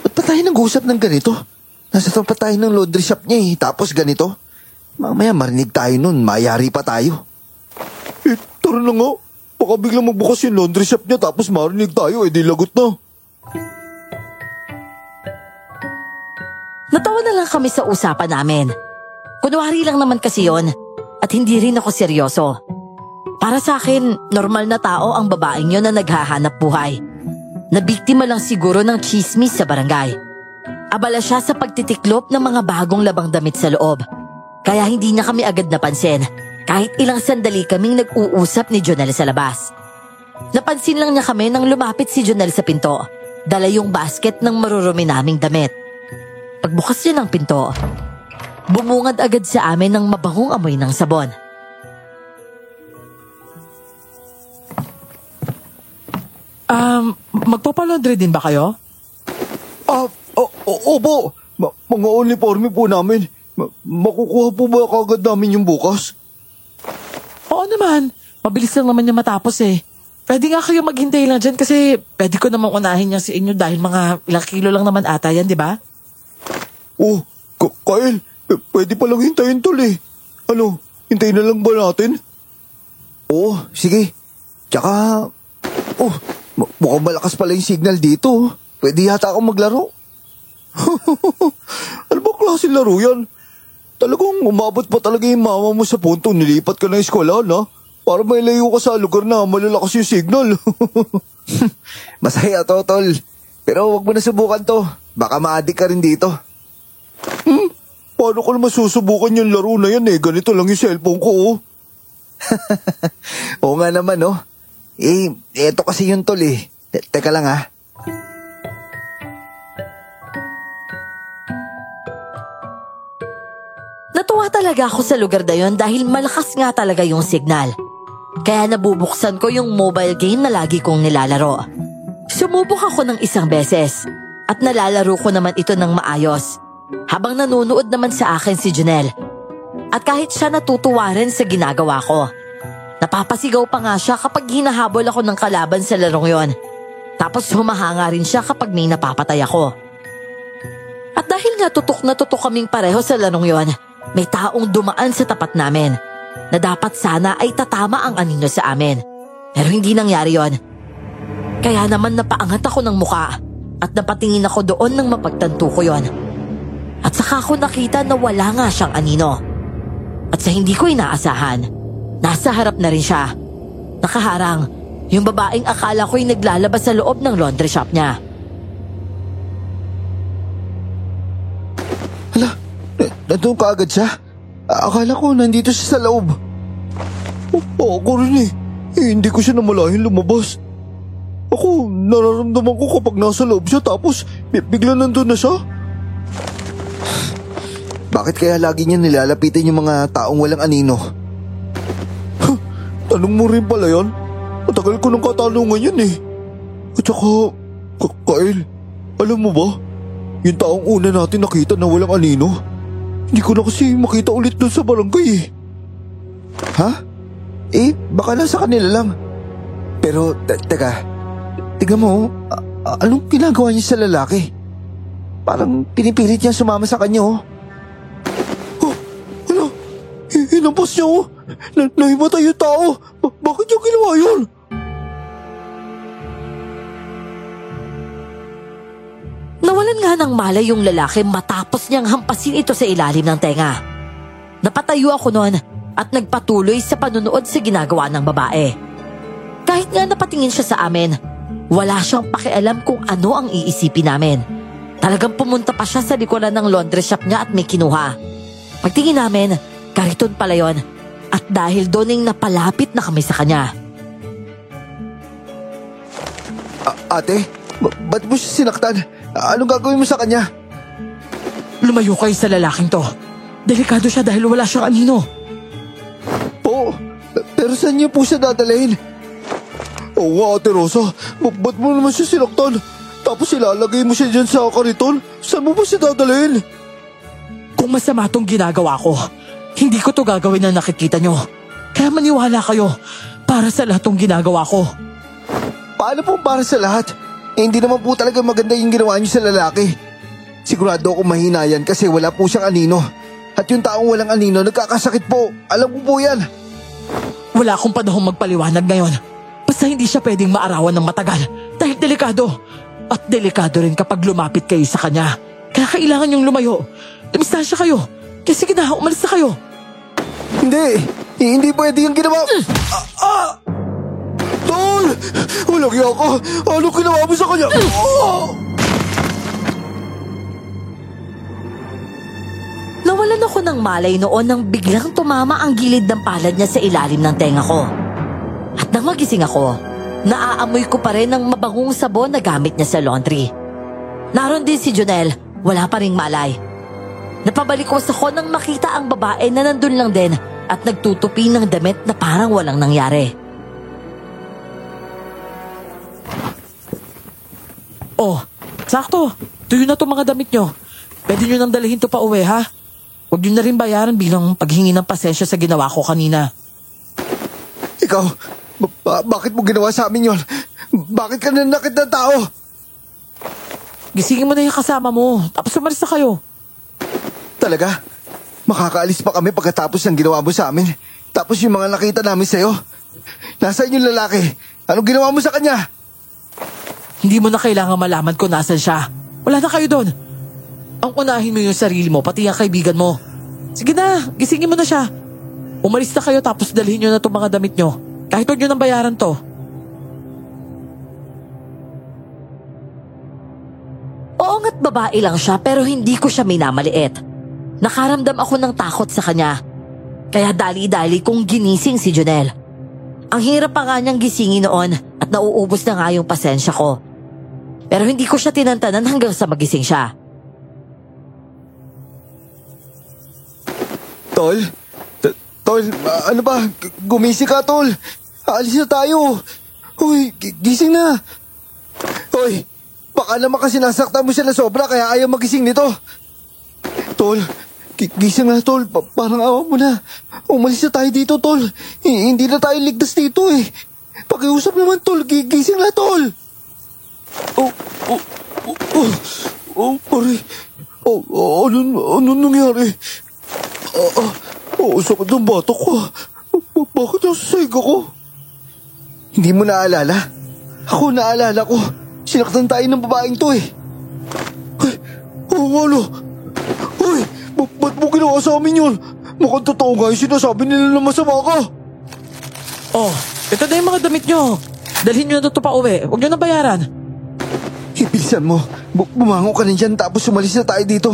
Ba't pa tayo nag-usap ng ganito? Nasa tapat tayo ng laundry shop niya eh, tapos ganito. Mamaya marinig tayo nun, mayari pa tayo. Eh, tara na nga. Baka biglang magbukas yung laundry shop niya tapos marinig tayo, eh di lagot na. Natawa na lang kami sa usapan namin. Kunwari lang naman kasi yon at hindi rin ako seryoso. Para sa akin, normal na tao ang babaeng yon na naghahanap buhay. Nabiktima lang siguro ng chismis sa barangay. Abala siya sa pagtitiklop ng mga bagong labang damit sa loob. Kaya hindi niya kami agad napansin kahit ilang sandali kaming nag-uusap ni Jonel sa labas. Napansin lang niya kami nang lumapit si Jonel sa pinto. Dala yung basket ng marurumi naming damit. Pagbukas niya ng pinto, bumungad agad sa amin ng mabahong amoy ng sabon. Um, magpapalaundry din ba kayo? Ah, o- opo. Ma- mga uniforme po namin. Ma- makukuha po ba kagad namin yung bukas? Oo naman. Mabilis lang naman niya matapos eh. Pwede nga kayo maghintay lang dyan kasi pwede ko namang unahin niya sa inyo dahil mga ilang kilo lang naman ata yan, di ba? Oh, K- Kyle, eh, pwede palang hintayin tol eh. Ano, hintayin na lang ba natin? Oo, sige. Tsaka, oh, mu- mukhang malakas pala yung signal dito. Pwede yata ako maglaro. ano ba klase laro yan? Talagang umabot pa talaga yung mama mo sa punto nilipat ka ng eskwela, na? Para may layo ka sa lugar na malalakas yung signal. Masaya to, tol. Pero wag mo na subukan to. Baka ma-addict ka rin dito. Paano ko naman susubukan yung laro na yan eh? Ganito lang yung cellphone ko oh. Oo nga naman, no? Eh, eto kasi yung tol eh. Te- teka lang ah. Natuwa talaga ako sa lugar na yon dahil malakas nga talaga yung signal. Kaya nabubuksan ko yung mobile game na lagi kong nilalaro. Sumubok ako ng isang beses at nalalaro ko naman ito ng maayos habang nanonood naman sa akin si Janelle. At kahit siya natutuwa rin sa ginagawa ko. Napapasigaw pa nga siya kapag hinahabol ako ng kalaban sa larong yon. Tapos humahanga rin siya kapag may napapatay ako. At dahil nga tutok na tutok kaming pareho sa larong yon, may taong dumaan sa tapat namin na dapat sana ay tatama ang anino sa amin. Pero hindi nangyari yon. Kaya naman napaangat ako ng muka at napatingin ako doon nang mapagtanto ko yon. At saka ako nakita na wala nga siyang anino. At sa hindi ko inaasahan, nasa harap na rin siya. Nakaharang, yung babaeng akala ko'y naglalabas sa loob ng laundry shop niya. Nandun ka agad siya? Akala ko nandito siya sa loob. O, ako rin eh. Eh, Hindi ko siya namalahin lumabas. Ako, nararamdaman ko kapag nasa loob siya tapos bi- bigla nandun na siya. Bakit kaya lagi niya nilalapitan yung mga taong walang anino? Tanong mo rin pala yan. Matagal ko ng katanungan yan eh. At saka, Ka- Kyle, alam mo ba? Yung taong una natin nakita na walang anino, hindi ko na kasi makita ulit doon sa barangay eh. Ha? Eh, baka nasa kanila lang. Pero, teka. Tiga mo, anong ginagawa niya sa lalaki? Parang pinipilit niya sumama sa kanya, oh. Oh, ano? Hi- Hinampas niya oh. Na nahimatay yung tao. Ba- bakit niya ginawa yun? Nawalan nga ng malay yung lalaki matapos niyang hampasin ito sa ilalim ng tenga. Napatayo ako noon at nagpatuloy sa panunood sa ginagawa ng babae. Kahit nga napatingin siya sa amin, wala siyang pakialam kung ano ang iisipin namin. Talagang pumunta pa siya sa likuran ng laundry shop niya at may kinuha. Pagtingin namin, kariton pala yon. At dahil doon napalapit na kami sa kanya. A- ate, ba- ba't mo siya sinaktan? Anong gagawin mo sa kanya? Lumayo kayo sa lalaking to. Delikado siya dahil wala siyang anino. Po, pero saan niyo po siya dadalhin? Oo nga, Ate Rosa. Ba- ba't mo naman siya sinaktan? Tapos ilalagay mo siya dyan sa kariton? Saan mo ba siya dadalhin? Kung masama tong ginagawa ko, hindi ko to gagawin na nakikita nyo. Kaya maniwala kayo para sa lahat tong ginagawa ko. Paano po para sa lahat? Eh, hindi naman po talaga maganda yung ginawa niyo sa lalaki. Sigurado ako mahina yan kasi wala po siyang anino. At yung taong walang anino nagkakasakit po. Alam ko po yan. Wala akong panahong magpaliwanag ngayon. Basta hindi siya pwedeng maarawan ng matagal dahil delikado. At delikado rin kapag lumapit kayo sa kanya. Kaya kailangan yung lumayo. Lumistansya kayo. Kaya sige na, umalis na kayo. Hindi, hindi pwede yung ginawa. Tol! Walang iya ka! Ano ginawa mo sa kanya? Ah! Nawalan ako ng malay noon nang biglang tumama ang gilid ng palad niya sa ilalim ng tenga ko. At nang magising ako, naaamoy ko pa rin ang mabangong sabon na gamit niya sa laundry. Naroon din si Junel, wala pa ring malay. Napabalikos ako nang makita ang babae na nandun lang din at nagtutupi ng damit na parang walang nangyari. Oh, sakto. Tuyo na to mga damit nyo. Pwede nyo nang dalhin to pa uwi, ha? Huwag nyo na rin bayaran bilang paghingi ng pasensya sa ginawa ko kanina. Ikaw, ba- ba- bakit mo ginawa sa amin yon? Bakit ka nanakit ng tao? Gisingin mo na yung kasama mo, tapos umalis na kayo. Talaga? Makakaalis pa kami pagkatapos ng ginawa mo sa amin. Tapos yung mga nakita namin sa'yo. Nasaan yung lalaki? Anong ginawa mo sa kanya? Hindi mo na kailangan malaman kung nasan siya. Wala na kayo doon. Ang unahin mo yung sarili mo, pati ang kaibigan mo. Sige na, gisingin mo na siya. Umalis na kayo tapos dalhin nyo na itong mga damit nyo. Kahit huwag nyo nang bayaran to. Oo nga't babae lang siya pero hindi ko siya minamaliit. Nakaramdam ako ng takot sa kanya. Kaya dali-dali kong ginising si Junel. Ang hirap pa nga niyang gisingin noon at nauubos na nga yung pasensya ko. Pero hindi ko siya tinantanan hanggang sa magising siya. Tol? T- Tol, ano ba? G- Gumising ka, Tol. Aalis na tayo. Uy, g- gising na. Uy, baka naman kasi nasaktan mo siya na sobra kaya ayaw magising nito. Tol, Gi- Gising na, tol. Pa- parang awa mo na. Umalis na tayo dito, tol. Hi- hindi na tayo ligtas dito eh. Pakiusap naman, tol. Gi- Gising na, tol. Oh, oh, oh, oh, oh, pare. Oh, oh, ano, ano nangyari? Ah, ah, oh, sakit ng batok ko. ah. Ba- Bakit nasa sahig ako? Hindi mo naalala? Ako naalala ko. Sinaktan tayo ng babaeng to eh. Ay, oo nga no. Uy, ba- ba't mo ginawa sa amin yun? Mukhang totoo nga yung sinasabi nila na masama ka. Oh, ito na yung mga damit nyo. Dalhin nyo na ito pa uwi. Huwag nyo na bayaran. Ibilisan mo. Bu- bumango ka rin dyan tapos umalis na tayo dito.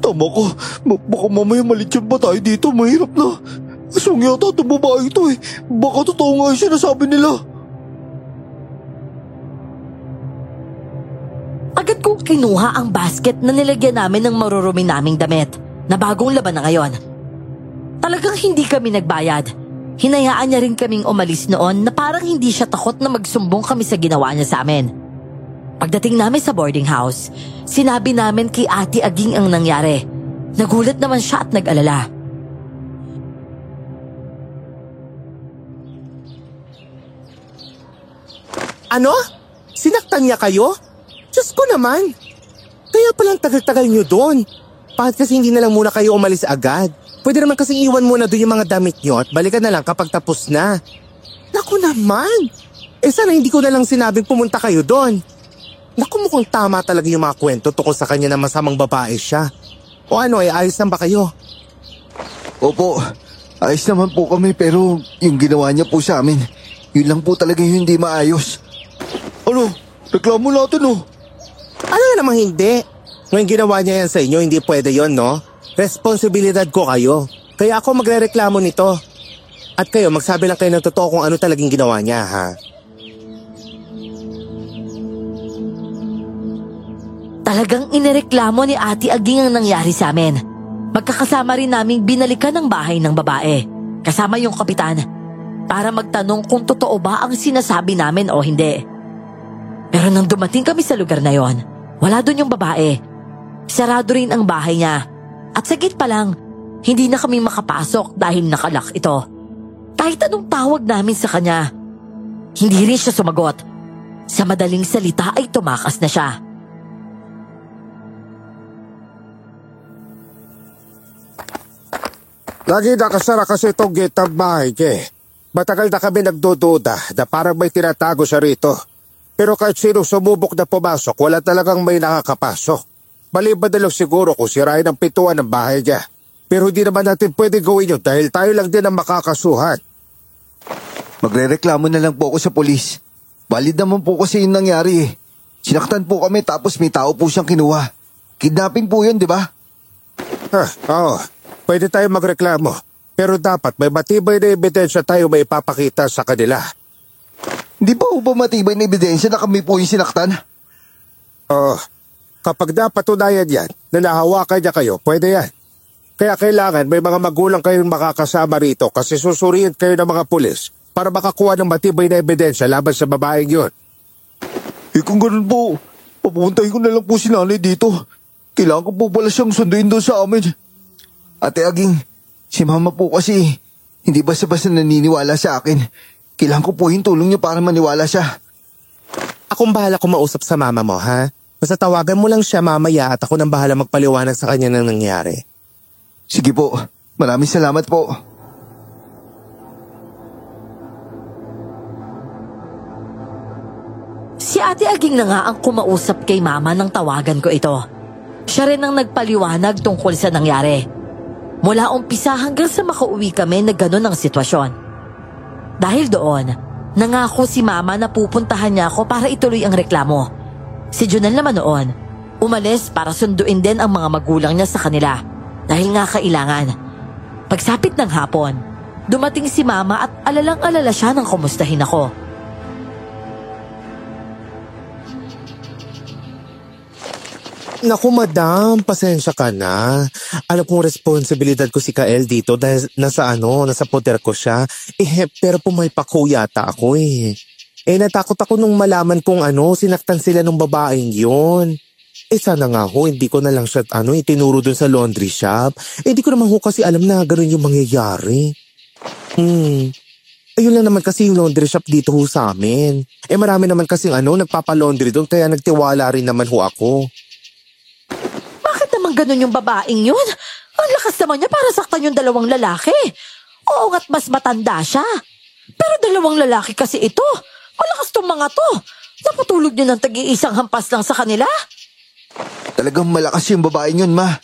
Tama ka. Ba- baka mamaya malityan pa tayo dito. Mahirap na. Asong yata itong babae ito eh. Baka totoo nga yung sinasabi nila. Agad kong kinuha ang basket na nilagyan namin ng marurumi naming damit na bagong laban na ngayon. Talagang hindi kami nagbayad. Hinayaan niya rin kaming umalis noon na parang hindi siya takot na magsumbong kami sa ginawa niya sa amin. Pagdating namin sa boarding house, sinabi namin kay Ate Aging ang nangyari. Nagulat naman siya at nag-alala. Ano? Sinaktan niya kayo? Diyos ko naman. Kaya palang tagal-tagal niyo doon. Bakit kasi hindi na lang muna kayo umalis agad? Pwede naman kasing iwan muna doon yung mga damit niyo at balikan na lang kapag tapos na. Naku naman. Eh sana hindi ko na lang sinabing pumunta kayo doon. Naku mukhang tama talaga yung mga kwento tungkol sa kanya na masamang babae siya. O ano eh, ayos lang ba kayo? Opo, ayos naman po kami pero yung ginawa niya po sa amin, yun lang po talaga yung hindi maayos. Ano? Reklamo natin oh. Ano nga namang hindi? Ngayon ginawa niya yan sa inyo, hindi pwede yon no? Responsibilidad ko kayo. Kaya ako magre-reklamo nito. At kayo, magsabi lang kayo ng totoo kung ano talagang ginawa niya, ha? Talagang inireklamo ni Ate Aging ang nangyari sa amin. Magkakasama rin naming binalikan ng bahay ng babae. Kasama yung kapitan. Para magtanong kung totoo ba ang sinasabi namin o hindi. Pero nang dumating kami sa lugar na yon, wala doon yung babae. Sarado rin ang bahay niya. At sagit pa lang, hindi na kami makapasok dahil nakalak ito. Kahit anong tawag namin sa kanya, hindi rin siya sumagot. Sa madaling salita ay tumakas na siya. Lagi nakasara kasi itong gate ng bahay niya eh. Matagal na kami nagdududa na parang may tinatago siya rito. Pero kahit sino sumubok na pumasok, wala talagang may nakakapasok. Maliban na lang siguro kung sirain ang pituan ng bahay niya. Pero hindi naman natin pwede gawin yun dahil tayo lang din ang makakasuhan. Magre-reklamo na lang po ako sa polis. Valid naman po kasi yung nangyari eh. Sinaktan po kami tapos may tao po siyang kinuha. Kidnapping po yun, di ba? Ha, oo. Pwede tayo magreklamo. Pero dapat may matibay na ebidensya tayo may ipapakita sa kanila. Hindi ba po matibay na ebidensya na kami po yung sinaktan? Oo. Kapag napatunayan yan na nahawakan niya kayo, pwede yan. Kaya kailangan may mga magulang kayong makakasama rito kasi susuriin kayo ng mga pulis para makakuha ng matibay na ebidensya laban sa babaeng yun. Eh kung ganun po, papuntahin ko na lang po si nanay dito. Kailangan ko po pala siyang sunduin doon sa amin. Ate Aging, si mama po kasi hindi basta-basta naniniwala sa akin. Kailangan ko po yung tulong niyo para maniwala siya. Akong bahala kumausap sa mama mo, ha? Basta tawagan mo lang siya mamaya at ako nang bahala magpaliwanag sa kanya ng nangyari. Sige po, maraming salamat po. Si Ate Aging na nga ang kumausap kay Mama nang tawagan ko ito. Siya rin ang nagpaliwanag tungkol sa nangyari. Mula umpisa hanggang sa makauwi kami na ganun ang sitwasyon. Dahil doon, nangako si Mama na pupuntahan niya ako para ituloy ang reklamo. Si Junel naman noon, umalis para sunduin din ang mga magulang niya sa kanila dahil nga kailangan. Pagsapit ng hapon, dumating si Mama at alalang-alala siya nang kumustahin ako. Naku madam, pasensya ka na. Alam kong responsibilidad ko si Kael dito dahil nasa ano, nasa poder ko siya. Eh, pero pumalpak ko yata ako eh. Eh, natakot ako nung malaman kong ano, sinaktan sila ng babaeng yun. Eh sana nga ho, hindi ko na lang siya ano, itinuro dun sa laundry shop. Eh di ko naman ho kasi alam na ganun yung mangyayari. Hmm. Ayun lang naman kasi yung laundry shop dito ho sa amin. Eh marami naman kasing ano, nagpapalaundry doon kaya nagtiwala rin naman ho ako. Ganun yung babaeng yun? Ang lakas naman niya para saktan yung dalawang lalaki. Oo nga't mas matanda siya. Pero dalawang lalaki kasi ito. Malakas tong mga to. Napatulog niya ng tag-iisang hampas lang sa kanila. Talagang malakas yung babae yun, ma.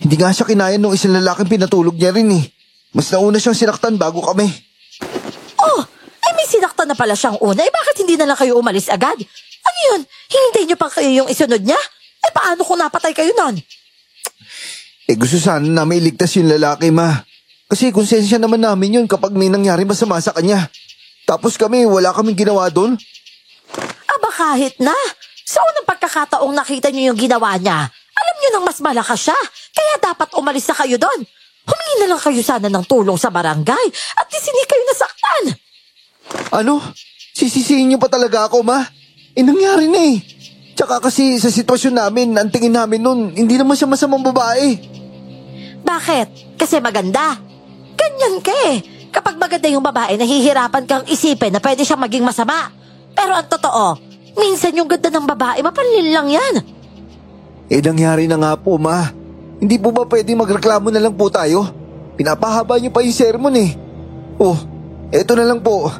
Hindi nga siya kinaya nung isang lalaking pinatulog niya rin eh. Mas nauna siyang sinaktan bago kami. Oh, ay may sinaktan na pala siyang una. Eh bakit hindi na lang kayo umalis agad? Ano yun? Hinintay niyo pa kayo yung isunod niya? Eh paano kung napatay kayo nun? Eh gusto sana namin iligtas yung lalaki, ma. Kasi konsensya naman namin yun kapag may nangyari masama sa kanya. Tapos kami, wala kaming ginawa doon. Aba kahit na. Sa unang pagkakataong nakita niyo yung ginawa niya, alam niyo nang mas malakas siya. Kaya dapat umalis na kayo doon. Humingi na lang kayo sana ng tulong sa barangay at di sini kayo nasaktan. Ano? Sisisihin niyo pa talaga ako, ma? Eh nangyari na eh. Tsaka kasi sa sitwasyon namin, ang tingin namin nun, hindi naman siya masamang babae. Bakit? Kasi maganda. Ganyan ka eh. Kapag maganda yung babae, nahihirapan kang isipin na pwede siyang maging masama. Pero ang totoo, minsan yung ganda ng babae, mapanlil lang yan. Eh nangyari na nga po, ma. Hindi po ba pwede magreklamo na lang po tayo? Pinapahaba niyo pa yung sermon eh. Oh, eto na lang po.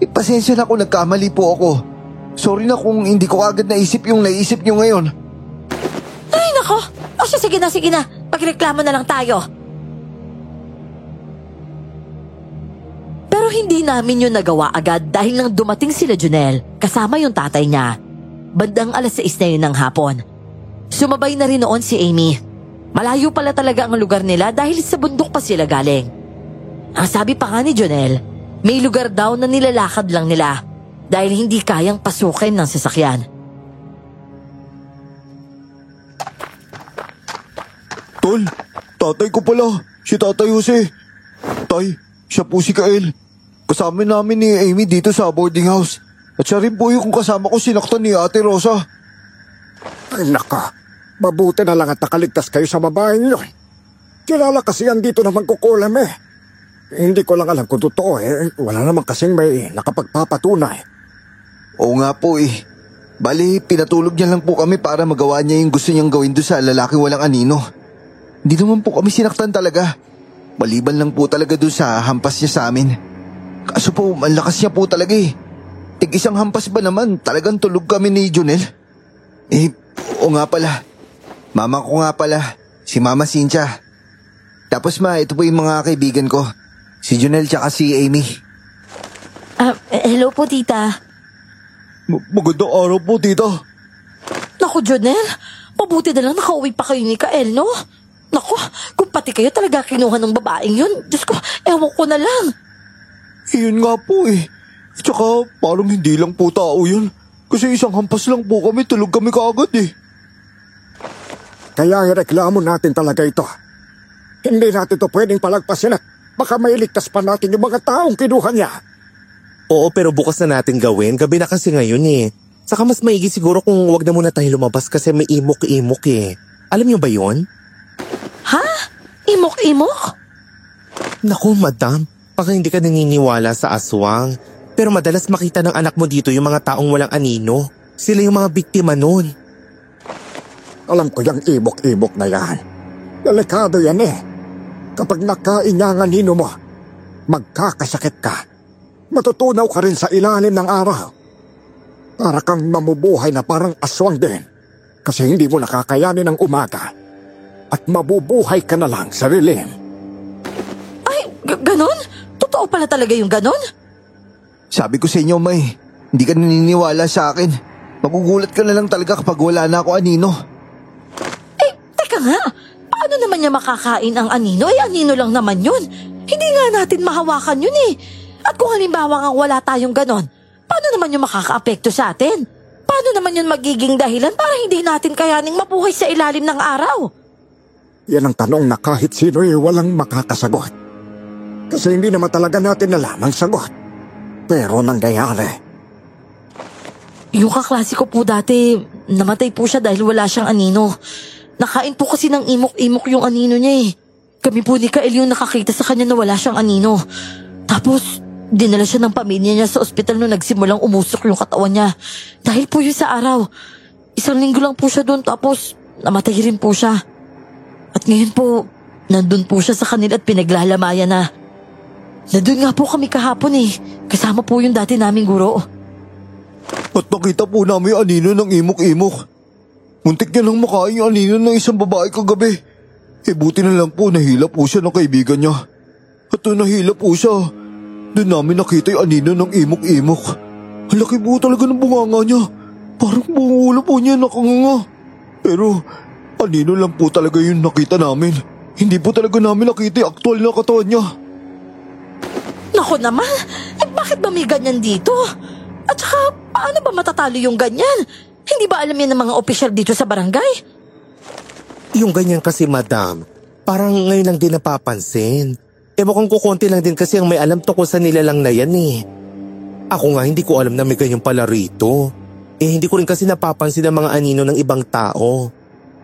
Eh, pasensya na kung nagkamali po ako. Sorry na kung hindi ko agad naisip yung naisip niyo ngayon. Ay, nako. O siya, sige na, sige na. Magreklamo na lang tayo. Pero hindi namin yun nagawa agad dahil nang dumating sila Junel, kasama yung tatay niya. Bandang alas 6 na yun ng hapon. Sumabay na rin noon si Amy. Malayo pala talaga ang lugar nila dahil sa bundok pa sila galing. Ang sabi pa nga ni Junel, may lugar daw na nilalakad lang nila dahil hindi kayang pasukin ng sasakyan. Tol, tatay ko pala. Si Tatay Jose. Tay, siya po si Kael. Kasama namin ni Amy dito sa boarding house. At siya rin po yung kasama ko sinaktan ni Ate Rosa. Ay naka, mabuti na lang at nakaligtas kayo sa babaeng yun. Kilala kasi yan dito naman kukulam eh. Hindi ko lang alam kung totoo eh. Wala naman kasing may nakapagpapatunay. Oo nga po eh. Bali, pinatulog niya lang po kami para magawa niya yung gusto niyang gawin doon sa lalaking walang anino. Hindi naman po kami sinaktan talaga. Maliban lang po talaga doon sa hampas niya sa amin. Kaso po, malakas niya po talaga eh. Tig isang hampas ba naman, talagang tulog kami ni Junel. Eh, oo nga pala. Mama ko nga pala, si Mama Cynthia. Tapos ma, ito po yung mga kaibigan ko. Si Junel tsaka si Amy. Ah, hello po, tita. M- magandang araw po, tita. Naku, Jonel. Mabuti na lang nakauwi pa kayo ni Kael, no? Naku, kung pati kayo talaga kinuha ng babaeng yun, Diyos ko, ewan ko na lang. Iyon nga po eh. Tsaka parang hindi lang po tao yun. Kasi isang hampas lang po kami, tulog kami kaagad eh. Kaya ireklamo natin talaga ito. Hindi natin to pwedeng palagpasin at baka mailigtas pa natin yung mga taong kinuha niya. Oo, pero bukas na natin gawin. Gabi na kasi ngayon eh. Saka mas maigi siguro kung wag na muna tayo lumabas kasi may imok-imok eh. Alam niyo ba yon? Ha? Imok-imok? Naku, madam. Baka hindi ka naniniwala sa aswang. Pero madalas makita ng anak mo dito yung mga taong walang anino. Sila yung mga biktima nun. Alam ko yung ibok-ibok na yan. Delikado yan eh. Kapag nakain niya ang anino mo, magkakasakit ka. Matutunaw ka rin sa ilalim ng araw. Para kang mamubuhay na parang aswang din. Kasi hindi mo nakakayanin ng umaga. At mabubuhay ka na lang sa rilim. Ay, g- ganon? Totoo pala talaga yung ganon? Sabi ko sa inyo, May, hindi ka naniniwala sa akin. Magugulat ka na lang talaga kapag wala na ako anino. Eh, teka nga. Paano naman niya makakain ang anino? Eh, anino lang naman yun. Hindi nga natin mahawakan yun eh. At kung halimbawa nga wala tayong ganon, paano naman yung makakaapekto sa atin? Paano naman yun magiging dahilan para hindi natin kayaning mabuhay sa ilalim ng araw? Yan ang tanong na kahit sino ay walang makakasagot. Kasi hindi naman talaga natin alam ang sagot. Pero nangyayari. Yung kaklase ko po dati, namatay po siya dahil wala siyang anino. Nakain po kasi ng imok-imok yung anino niya eh. Kami po ni Kael yung nakakita sa kanya na wala siyang anino. Tapos, dinala siya ng pamilya niya sa ospital nung nagsimulang umusok yung katawan niya. Dahil po yun sa araw. Isang linggo lang po siya doon tapos namatay rin po siya. At ngayon po, nandun po siya sa kanila at pinaglalamayan na. Nandun nga po kami kahapon eh. Kasama po yung dati naming guro. At nakita po namin yung anino ng imok-imok. Muntik niya lang makain yung anino ng isang babae kagabi. Eh buti na lang po nahila po siya ng kaibigan niya. At nung nahila po siya, doon namin nakita yung anino ng imok-imok. Ang laki po talaga ng bunganga niya. Parang buong ulo po niya nakanganga. Pero anino lang po talaga yung nakita namin. Hindi po talaga namin nakita yung aktual na katawan niya. Nako naman, eh bakit ba may ganyan dito? At saka, paano ba matatalo yung ganyan? Hindi ba alam yan ng mga opisyal dito sa barangay? Yung ganyan kasi madam, parang ngayon lang din napapansin. Ewan kong kukunti lang din kasi ang may alam tungkol sa nilalang na yan eh. Ako nga hindi ko alam na may ganyan pala rito. Eh hindi ko rin kasi napapansin ang mga anino ng ibang tao.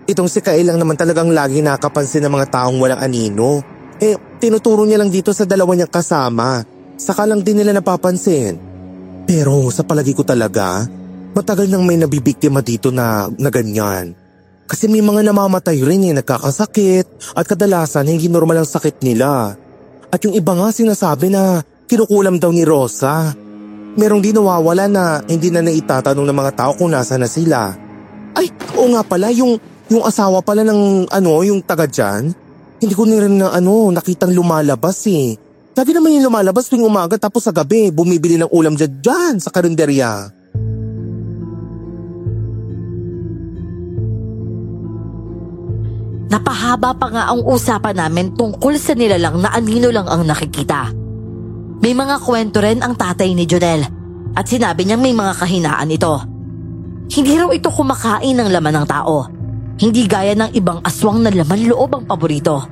Itong si Kael lang naman talagang lagi nakapansin ng mga taong walang anino. Eh, tinuturo niya lang dito sa dalawa niyang kasama. Saka lang din nila napapansin. Pero sa palagi ko talaga, matagal nang may nabibiktima dito na, na ganyan. Kasi may mga namamatay rin eh, nagkakasakit at kadalasan hindi normal ang sakit nila. At yung iba nga sinasabi na kinukulam daw ni Rosa. Merong di nawawala na hindi na naitatanong ng mga tao kung nasa na sila. Ay, oo nga pala, yung, yung asawa pala ng ano, yung taga dyan, hindi ko rin na ano, nakitang lumalabas eh. Lagi naman yung lumalabas tuwing umaga tapos sa gabi bumibili ng ulam dyan, dyan sa karinderya. Napahaba pa nga ang usapan namin tungkol sa nilalang na anino lang ang nakikita. May mga kwento rin ang tatay ni Jonel at sinabi niyang may mga kahinaan ito. Hindi raw ito kumakain ng laman ng tao. Hindi gaya ng ibang aswang na laman loob ang paborito.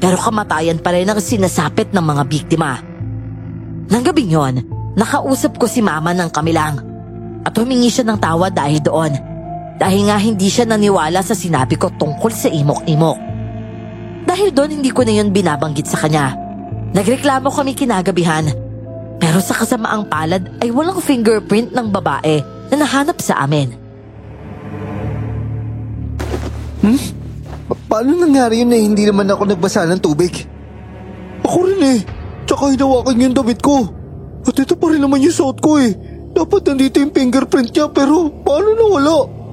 Pero kamatayan pa rin ang sinasapit ng mga biktima. Nang gabing yon, nakausap ko si mama ng kamilang. At humingi siya ng tawad dahil doon. Dahil nga hindi siya naniwala sa sinabi ko tungkol sa imok-imok. Dahil doon hindi ko na yun binabanggit sa kanya. Nagreklamo kami kinagabihan. Pero sa kasamaang palad ay walang fingerprint ng babae na nahanap sa amin. Hmm? Pa- paano nangyari yun eh hindi naman ako nagbasa ng tubig? Ako rin eh. Tsaka hinawakan yung damit ko. At ito pa rin naman yung suot ko eh. Dapat nandito yung fingerprint niya pero paano nawala?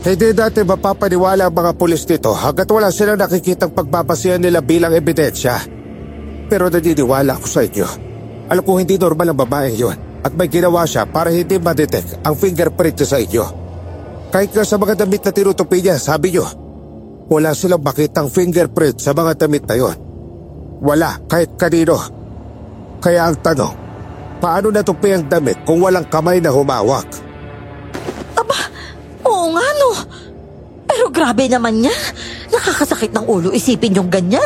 Hindi dati mapapaniwala ang mga pulis dito hanggat wala silang nakikitang pagbabasihan nila bilang ebidensya. Pero naniniwala ako sa inyo. Alam ko hindi normal ang babaeng yun at may ginawa siya para hindi madetect ang fingerprint niya sa inyo. Kahit nga sa mga damit na tinutupi niya, sabi niyo, wala silang makitang fingerprint sa mga damit na yun. Wala kahit kanino. Kaya ang tanong, paano natupi ang damit kung walang kamay na humawak? Aba, oo nga. Pero grabe naman niya. Nakakasakit ng ulo isipin yung ganyan.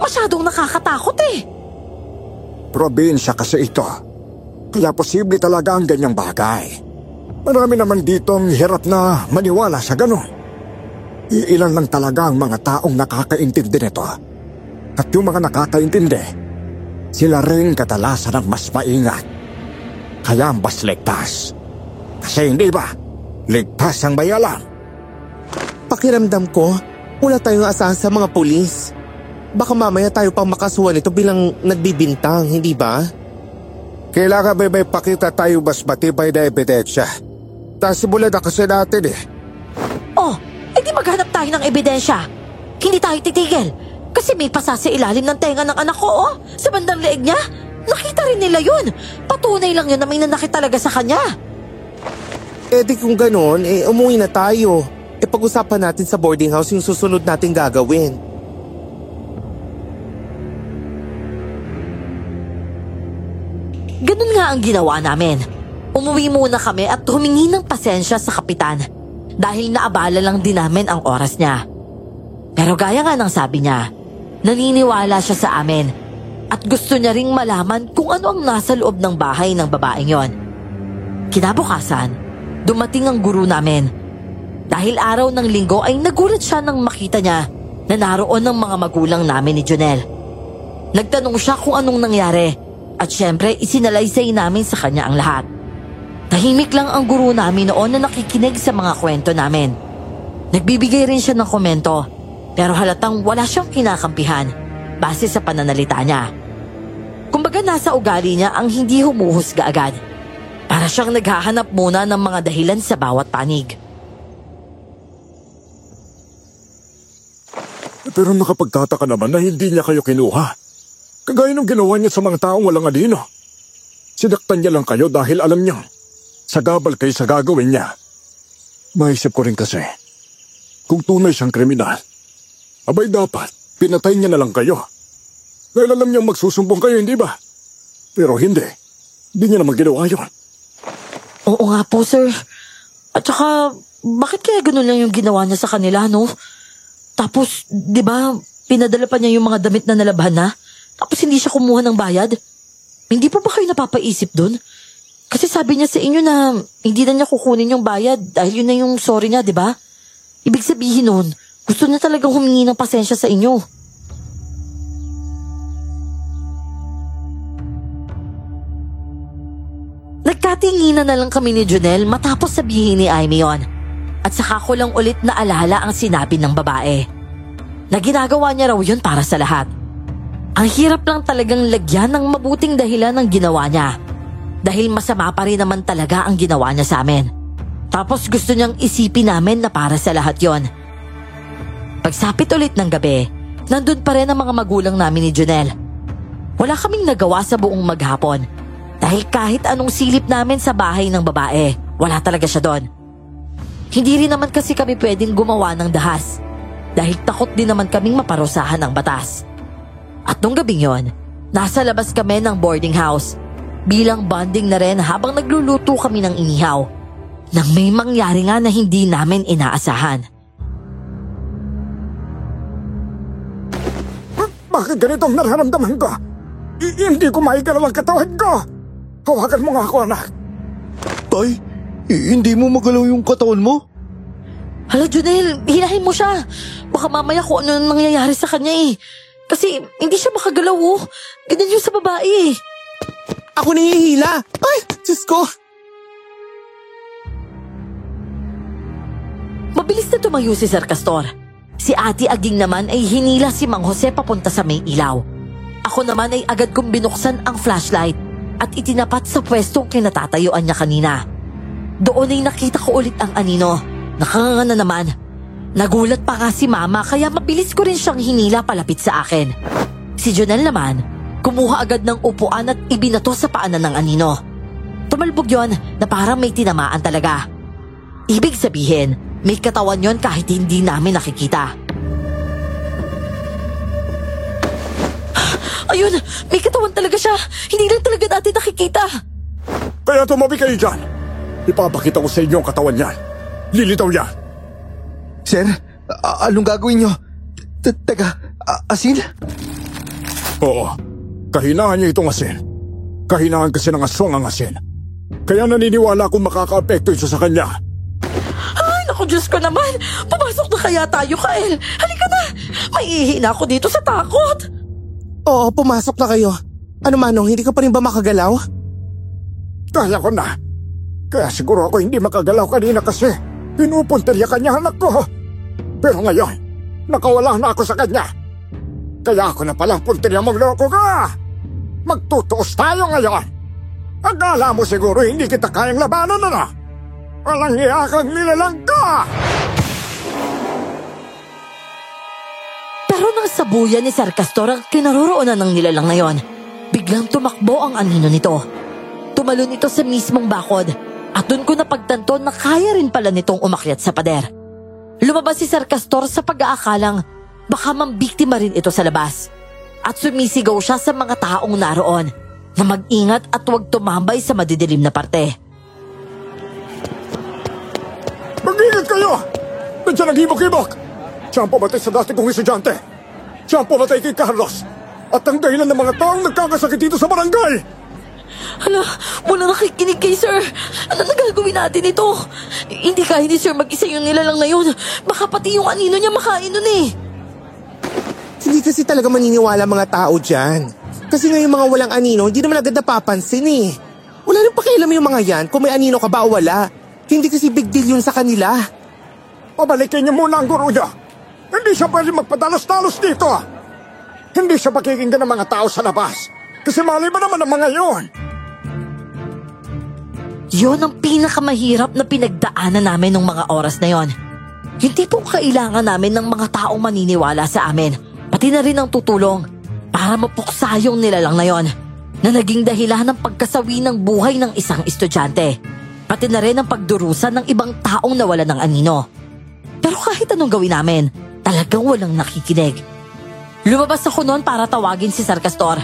Masyadong nakakatakot eh. Probinsya kasi ito. Kaya posible talaga ang ganyang bagay. Marami naman dito ang hirap na maniwala sa ganon. Iilan lang talaga ang mga taong nakakaintindi nito. At yung mga nakakaintindi, sila rin kadalasan ang mas maingat. Kaya mas ligtas. Kasi hindi ba, ligtas ang may. Pakiramdam ko, wala tayong asahan sa mga pulis. Baka mamaya tayo pang makasuhan ito bilang nagbibintang, hindi ba? Kailangan may may pakita tayo mas matibay na ebidensya. Nasimulan na kasi natin eh. Oh, edi maghanap tayo ng ebidensya. Hindi tayo titigil. Kasi may pasa sa ilalim ng tenga ng anak ko, oh. Sa bandang leeg niya. Nakita rin nila yun. Patunay lang yun na may nanakit talaga sa kanya. Eh di kung ganon, eh umuwi na tayo. Eh pag-usapan natin sa boarding house yung susunod nating gagawin. Ganun nga ang ginawa namin. Umuwi muna kami at humingi ng pasensya sa kapitan dahil naabala lang din namin ang oras niya. Pero gaya nga ng sabi niya, naniniwala siya sa amin at gusto niya ring malaman kung ano ang nasa loob ng bahay ng babaeng yon. Kinabukasan, dumating ang guru namin. Dahil araw ng linggo ay nagulat siya nang makita niya na naroon ng mga magulang namin ni Jonel. Nagtanong siya kung anong nangyari at syempre isinalaysay namin sa kanya ang lahat. Tahimik lang ang guru namin noon na nakikinig sa mga kwento namin. Nagbibigay rin siya ng komento pero halatang wala siyang kinakampihan base sa pananalita niya. Kumbaga nasa ugali niya ang hindi humuhusga agad. Para siyang naghahanap muna ng mga dahilan sa bawat panig. Pero nakapagtataka naman na hindi niya kayo kinuha. Kagaya ng ginawa niya sa mga taong walang alino. Sinaktan niya lang kayo dahil alam niya. Sagabal kayo sa gagawin niya. Maisip ko rin kasi, kung tunay siyang kriminal, abay dapat, pinatay niya na lang kayo. Dahil alam niyang magsusumbong kayo, hindi ba? Pero hindi. Hindi niya naman ginawa yun. Oo nga po, sir. At saka, bakit kaya ganun lang yung ginawa niya sa kanila, no? Tapos, di ba, pinadala pa niya yung mga damit na nalabhan na? Tapos hindi siya kumuha ng bayad? Hindi pa ba kayo napapaisip dun? Kasi sabi niya sa inyo na hindi na niya kukunin yung bayad dahil yun na yung sorry niya, di ba? Ibig sabihin nun, gusto niya talagang humingi ng pasensya sa inyo. Nagkatinginan na lang kami ni Junel matapos sabihin ni Amy yon. At saka ko lang ulit naalala ang sinabi ng babae. Na ginagawa niya raw yun para sa lahat. Ang hirap lang talagang lagyan ng mabuting dahilan ng ginawa niya. Dahil masama pa rin naman talaga ang ginawa niya sa amin. Tapos gusto niyang isipin namin na para sa lahat yon. Pagsapit ulit ng gabi, nandun pa rin ang mga magulang namin ni Junel. Wala kaming nagawa sa buong maghapon. Dahil kahit anong silip namin sa bahay ng babae, wala talaga siya doon. Hindi rin naman kasi kami pwedeng gumawa ng dahas. Dahil takot din naman kaming maparusahan ng batas. At nung gabing yon, nasa labas kami ng boarding house. Bilang bonding na rin habang nagluluto kami ng inihaw. Nang may mangyari nga na hindi namin inaasahan. Bakit ganito ang nararamdaman ko? I- hindi ko maigalaw ang katawan ko. Hawakan mo nga ako, anak. Tay, hindi mo magalaw yung katawan mo? Hala, Junel, hilahin mo siya. Baka mamaya kung ano nang nangyayari sa kanya eh. Kasi hindi siya makagalaw oh. Ganyan yung sa babae eh. Ako nahihila! Ay, Diyos ko! Mabilis na tumayo si Sir Castor. Si Ate Aging naman ay hinila si Mang Jose papunta sa may ilaw. Ako naman ay agad kong binuksan ang flashlight at itinapat sa pwestong kinatatayuan niya kanina. Doon ay nakita ko ulit ang anino. Nakanganga na naman. Nagulat pa nga si Mama kaya mabilis ko rin siyang hinila palapit sa akin. Si Jonel naman, kumuha agad ng upuan at ibinato sa paanan ng anino. Tumalbog yon na parang may tinamaan talaga. Ibig sabihin, may katawan yon kahit hindi namin nakikita. Ayun, may katawan talaga siya. Hindi lang talaga natin nakikita. Kaya tumabi kayo dyan. Ipapakita ko sa inyo ang katawan niyan. Lilitaw yan. Sir, a- anong gagawin nyo? T- Teka, a- asin? Oo. Kahinaan niya itong asin. Kahinaan kasi ng aswang ang asin. Kaya naniniwala akong makaka-apekto ito sa kanya. Ay, naku Diyos ko naman. Pumasok na kaya tayo, Kael. Halika na. Maiihi na ako dito sa takot. Oo, pumasok na kayo. Ano manong, hindi ka pa rin ba makagalaw? Kaya ko na. Kaya siguro ako hindi makagalaw kanina kasi pinupuntirya kanya anak ko. Pero ngayon, nakawala na ako sa kanya. Kaya ako na palang puntirya mong loko ka. Magtutuos tayo ngayon. Akala mo siguro hindi kita kayang labanan na Walang iya kang nilalang ka! Pero nang sabuyan ni Sir Castor ang kinaroroonan ng nilalang na yon, biglang tumakbo ang anino nito. Tumalon ito sa mismong bakod at doon ko napagtanto na kaya rin pala nitong umakyat sa pader. Lumabas si Sir Castor sa pag-aakalang baka mambiktima rin ito sa labas. At sumisigaw siya sa mga taong naroon na mag-ingat at huwag tumambay sa madidilim na parte. Mag-ingat kayo! Nandiyan ang hibok-hibok! Siya ang pumatay sa dati kong estudyante. Siya ang pumatay kay Carlos. At ang dahilan ng mga taong nagkakasakit dito sa barangay. Hala, wala nakikinig kay sir. Ano na gagawin natin ito? Hindi kaya ni sir mag-isa yung nilalang na yun. Baka pati yung anino niya makain nun eh. Hindi kasi talaga maniniwala mga tao dyan. Kasi nga yung mga walang anino, hindi naman agad napapansin eh. Wala nang pakialam yung mga yan kung may anino ka ba o wala. Hindi kasi big deal yun sa kanila. Pabalikin niyo muna ang guro niyo. Hindi siya pwede magpadalos-dalos dito. Hindi siya pakikinggan ng mga tao sa labas. Kasi mali ba naman ang mga yon? Yon ang pinakamahirap na pinagdaanan namin ng mga oras na yon. Yung tipong kailangan namin ng mga taong maniniwala sa amin, pati na rin ang tutulong para mapuksa yung nilalang na yon na naging dahilan ng pagkasawi ng buhay ng isang estudyante. Pati na rin ang pagdurusa ng ibang taong nawala ng anino. Pero kahit anong gawin namin, talagang walang nakikinig. Lumabas ako noon para tawagin si Sir Castor.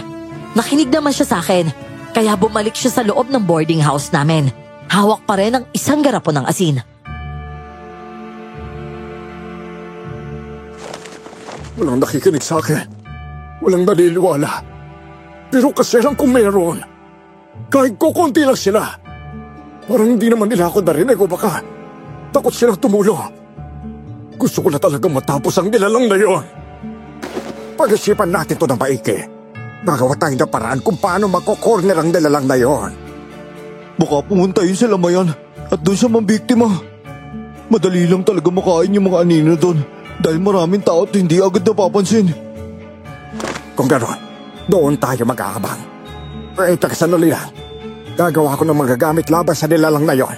Nakinig naman siya sa akin, kaya bumalik siya sa loob ng boarding house namin. Hawak pa rin ang isang garapon ng asin. Walang nakikinig sa akin. Walang naniniwala. Pero kasi lang kung meron. Kahit kukunti lang sila. Parang hindi naman nila ako narinig o baka takot silang tumulong. Gusto ko na talagang matapos ang nilalang na yon. Pag-isipan natin to ng maiki. Nagawa tayo ng paraan kung paano magko-corner ang nilalang na yon. Baka pumunta yun sa lamayan at doon siya mambiktima. Madali lang talaga makain yung mga anino doon dahil maraming tao at hindi agad napapansin. Kung gano'n, doon tayo mag-aabang. Eh, taka sandali lang. Gagawa ko ng magagamit laban sa nilalang na yon.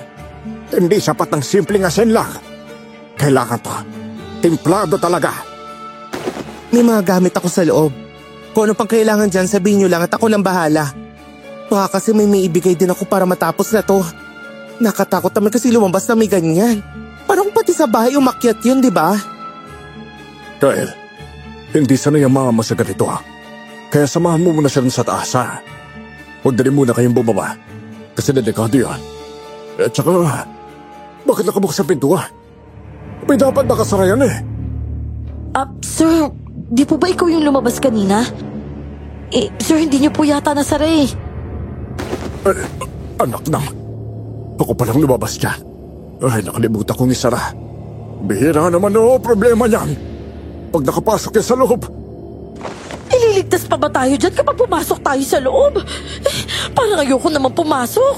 Hindi sapat ng simpleng asin lang. Kailangan to. Timplado talaga. May mga gamit ako sa loob. Kung ano pang kailangan dyan, sabihin nyo lang at ako nang bahala. Baka kasi may may ibigay din ako para matapos na to. Nakatakot naman kasi lumabas na may ganyan. Parang pati sa bahay umakyat yun, di ba? Kyle, hindi sanay ang mama mo sa ganito ha. Kaya samahan mo muna siya sa taas ha. Huwag na rin muna kayong bumaba. Kasi delikado yan. At saka, bakit nakabukas ang pintuan? May dapat nakasara yan eh. Ah, sir, di po ba ikaw yung lumabas kanina? Eh, sir, hindi niyo po yata nasara eh. Eh, anak nang, ako palang lumabas dyan. Ay, nakalimutan kong isara. Bihira naman o problema niyan. Pag nakapasok yan sa loob, Ililigtas pa ba tayo dyan kapag pumasok tayo sa loob? Eh, parang ayoko naman pumasok.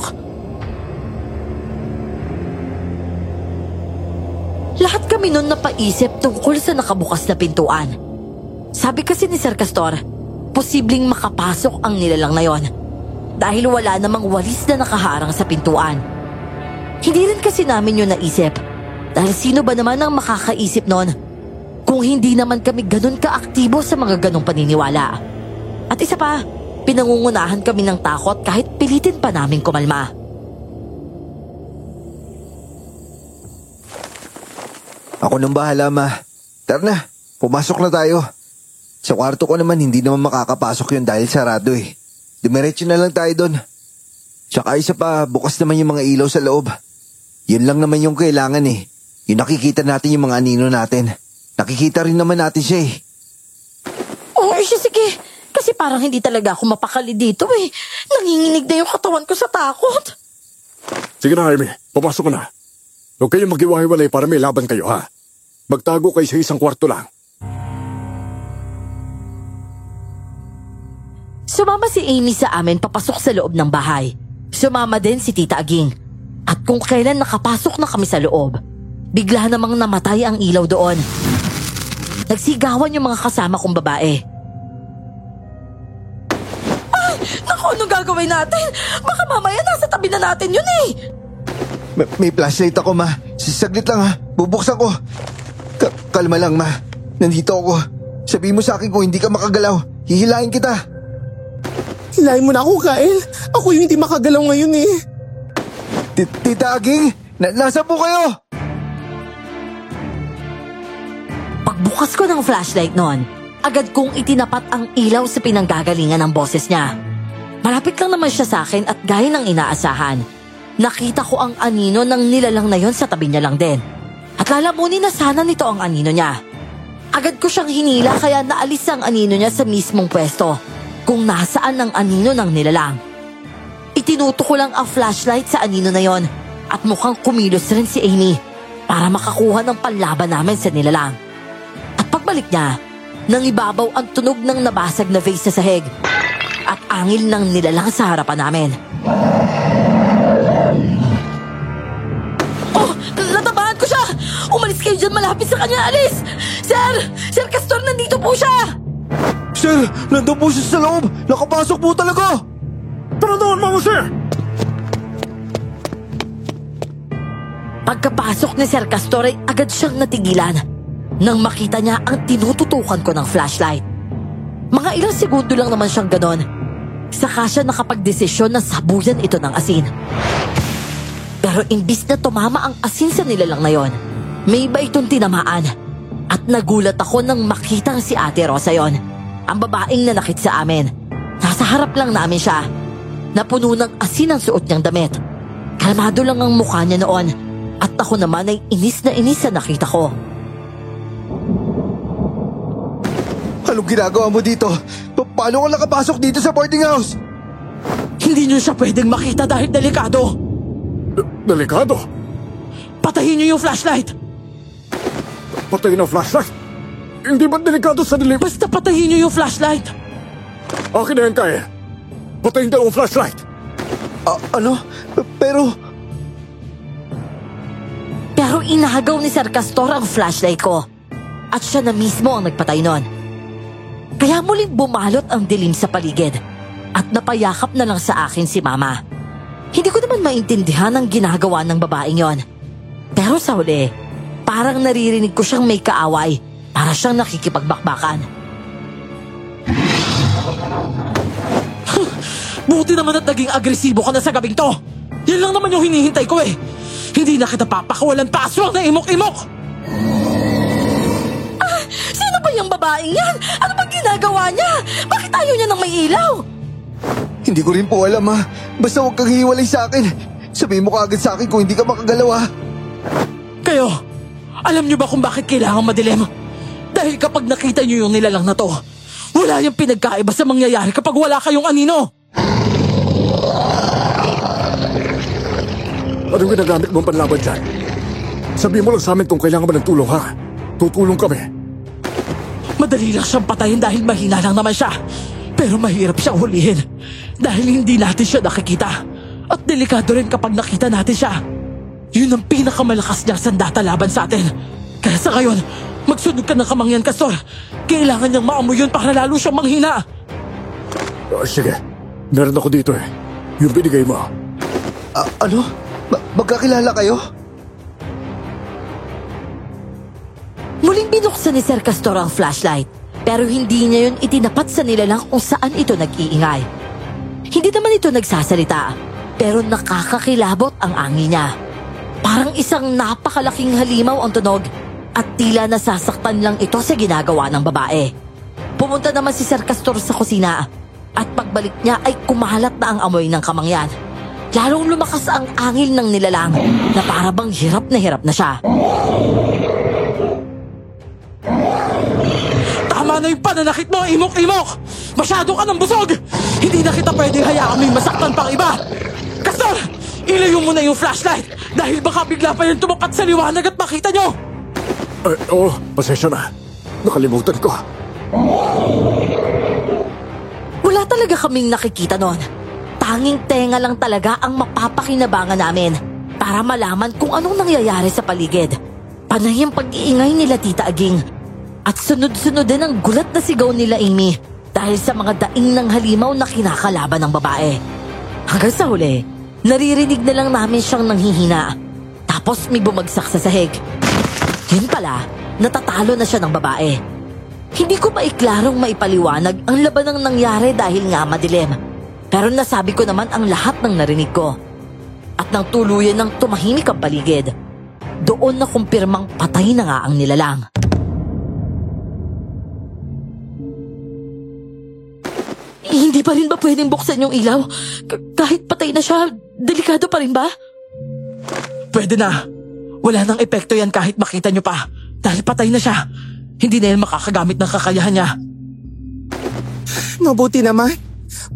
Lahat kami nun napaisip tungkol sa nakabukas na pintuan. Sabi kasi ni Sir Castor, posibleng makapasok ang nilalang na yon. Dahil wala namang walis na nakaharang sa pintuan. Hindi rin kasi namin yun naisip. Dahil sino ba naman ang makakaisip nun? Kung hindi naman kami ganun kaaktibo sa mga ganong paniniwala. At isa pa, pinangungunahan kami ng takot kahit pilitin pa namin kumalma. Ako nang bahala, ma. Tara na, pumasok na tayo. Sa kwarto ko naman, hindi naman makakapasok yun dahil sarado eh. Dumiretso na lang tayo doon. Tsaka isa pa, bukas naman yung mga ilaw sa loob. Yun lang naman yung kailangan eh. Yung nakikita natin yung mga anino natin. Nakikita rin naman natin siya eh. Oo, oh, sige. Kasi parang hindi talaga ako mapakali dito eh. Nanginginig na yung katawan ko sa takot. sige na Amy, papasok ko na. Huwag kayong maghiwa-hiwalay para may laban kayo ha. Magtago kayo sa isang kwarto lang. Sumama si Amy sa amin papasok sa loob ng bahay. Sumama din si Tita Aging. At kung kailan nakapasok na kami sa loob, bigla namang namatay ang ilaw doon. Nagsigawan yung mga kasama kong babae. Ay! Naku, anong gagawin natin? Baka mamaya nasa tabi na natin yun eh! May, may flashlight ako, ma. Saglit lang ha. Bubuksan ko. Ka- kalma lang, ma. Nandito ako. Sabihin mo sa akin kung hindi ka makagalaw. Hihilahin kita. Hilahin mo na ako, Kyle. Ako yung hindi makagalaw ngayon eh. Ti- Tita Aging, na- nasa po kayo? Pagbukas ko ng flashlight noon, agad kong itinapat ang ilaw sa pinanggagalingan ng boses niya. Malapit lang naman siya sa akin at gaya ng inaasahan. Nakita ko ang anino ng nilalang na yon sa tabi niya lang din. At lalamunin na sana nito ang anino niya. Agad ko siyang hinila kaya naalis ang anino niya sa mismong pwesto kung nasaan ang anino ng nilalang. Itinuto ko lang ang flashlight sa anino na yon at mukhang kumilos rin si Amy para makakuha ng panlaban namin sa nilalang. At pagbalik niya, nangibabaw ang tunog ng nabasag na vase sa sahig at angil ng nilalang sa harapan namin. Oh! Natabahan ko siya! Umalis kayo dyan malapit sa kanya, alis! Sir! Sir Castor, nandito po siya! Sir, nandun po siya sa loob. Nakapasok po talaga. Tara doon, mga sir! Pagkapasok ni Sir Castor ay agad siyang natigilan nang makita niya ang tinututukan ko ng flashlight. Mga ilang segundo lang naman siyang ganon. Saka siya nakapagdesisyon na sabuyan ito ng asin. Pero imbis na tumama ang asin sa nilalang na yon, may iba itong tinamaan. At nagulat ako nang makita si Ate Rosa yon, ang babaeng nanakit sa amin. Nasa harap lang namin siya. Napuno ng asin ang suot niyang damit. Kalmado lang ang mukha niya noon at ako naman ay inis na inis sa nakita ko. Anong ginagawa mo dito? Pa- paano ka nakapasok dito sa boarding house? Hindi niyo siya pwedeng makita dahil delikado. Delikado. Patayin niyo yung flashlight. Patay na flashlight. Hindi ba delikado sa dilim? Basta patayin niyo yung flashlight. Akin na yan kaya. Patayin dalawang flashlight. Ah, ano? P- Pero, Pero inagaw ni Sir Castor ang flashlight ko. At siya na mismo ang nagpatay nun. Kaya muling bumalot ang dilim sa paligid. At napayakap na lang sa akin si Mama. Hindi ko naman maintindihan ang ginagawa ng babaeng yon. Pero sa huli, parang naririnig ko siyang may kaaway para siyang nakikipagbakbakan. Buti naman at naging agresibo ka na sa gabing to. Yan lang naman yung hinihintay ko eh. Hindi na kita papakawalan pa aswang na imok-imok. Sino ba yung babaeng yan? Ano bang ginagawa niya? Bakit ayaw niya ng may ilaw? hindi ko rin po alam ha. Basta huwag kang hiwalay sa akin. Sabihin mo kaagad sa akin kung hindi ka makagalaw ha. Kayo, alam niyo ba kung bakit kailangan madilim? Dahil kapag nakita niyo yung nilalang na to, wala yung pinagkaiba sa mangyayari kapag wala kayong anino. Anong ginagamit mong panlaban dyan? Sabihin mo lang sa amin kung kailangan ba ng tulong ha. Tutulong kami. Madali lang siyang patayin dahil mahina lang naman siya. Pero mahirap siyang hulihin dahil hindi natin siya nakikita. At delikado rin kapag nakita natin siya. Yun ang pinakamalakas niyang sandata laban sa atin. Kaya sa ngayon, magsunod ka ng kamangyan, Castor. Kailangan niyang maamoy yun para lalo siyang manghina. Ah, sige, meron ako dito eh. Yung binigay mo. Ah, ano? Ma- magkakilala kayo? Muling binuksan ni Sir Castor ang flashlight. Pero hindi niya yun itinapat sa nilalang kung saan ito nag-iingay. Hindi naman ito nagsasalita, pero nakakakilabot ang angin niya. Parang isang napakalaking halimaw ang tunog at tila nasasaktan lang ito sa ginagawa ng babae. Pumunta naman si Sir Castor sa kusina at pagbalik niya ay kumalat na ang amoy ng kamangyan. Lalong lumakas ang angil ng nilalang na parabang hirap na hirap na siya. Tama na yung pananakit mo, imok-imok! Masyado ka ng busog! Hindi na kita pwedeng hayaan may masaktan pang iba! Castor! Ilayo mo na yung flashlight dahil baka bigla pa yan tumapat sa liwanag at makita nyo! Eh, oh, pasensya na. Nakalimutan ko. Wala talaga kaming nakikita noon. Tanging tenga lang talaga ang mapapakinabangan namin para malaman kung anong nangyayari sa paligid. Panay ang pag-iingay nila Tita Aging. At sunod-sunod din ang gulat na sigaw nila Amy dahil sa mga daing ng halimaw na kinakalaban ng babae. Hanggang sa huli, naririnig na lang namin siyang nanghihina. Tapos may bumagsak sa sahig. Yun pala, natatalo na siya ng babae. Hindi ko maiklarong maipaliwanag ang laban ng nangyari dahil nga madilim. Pero nasabi ko naman ang lahat ng narinig ko. At nang tuluyan ng tumahimik ang paligid, doon na kumpirmang patay na nga ang nilalang. Hindi pa rin ba pwedeng buksan yung ilaw? K- kahit patay na siya, delikado pa rin ba? Pwede na. Wala nang epekto yan kahit makita nyo pa. Dahil patay na siya. Hindi na yan makakagamit ng kakayahan niya. Mabuti naman.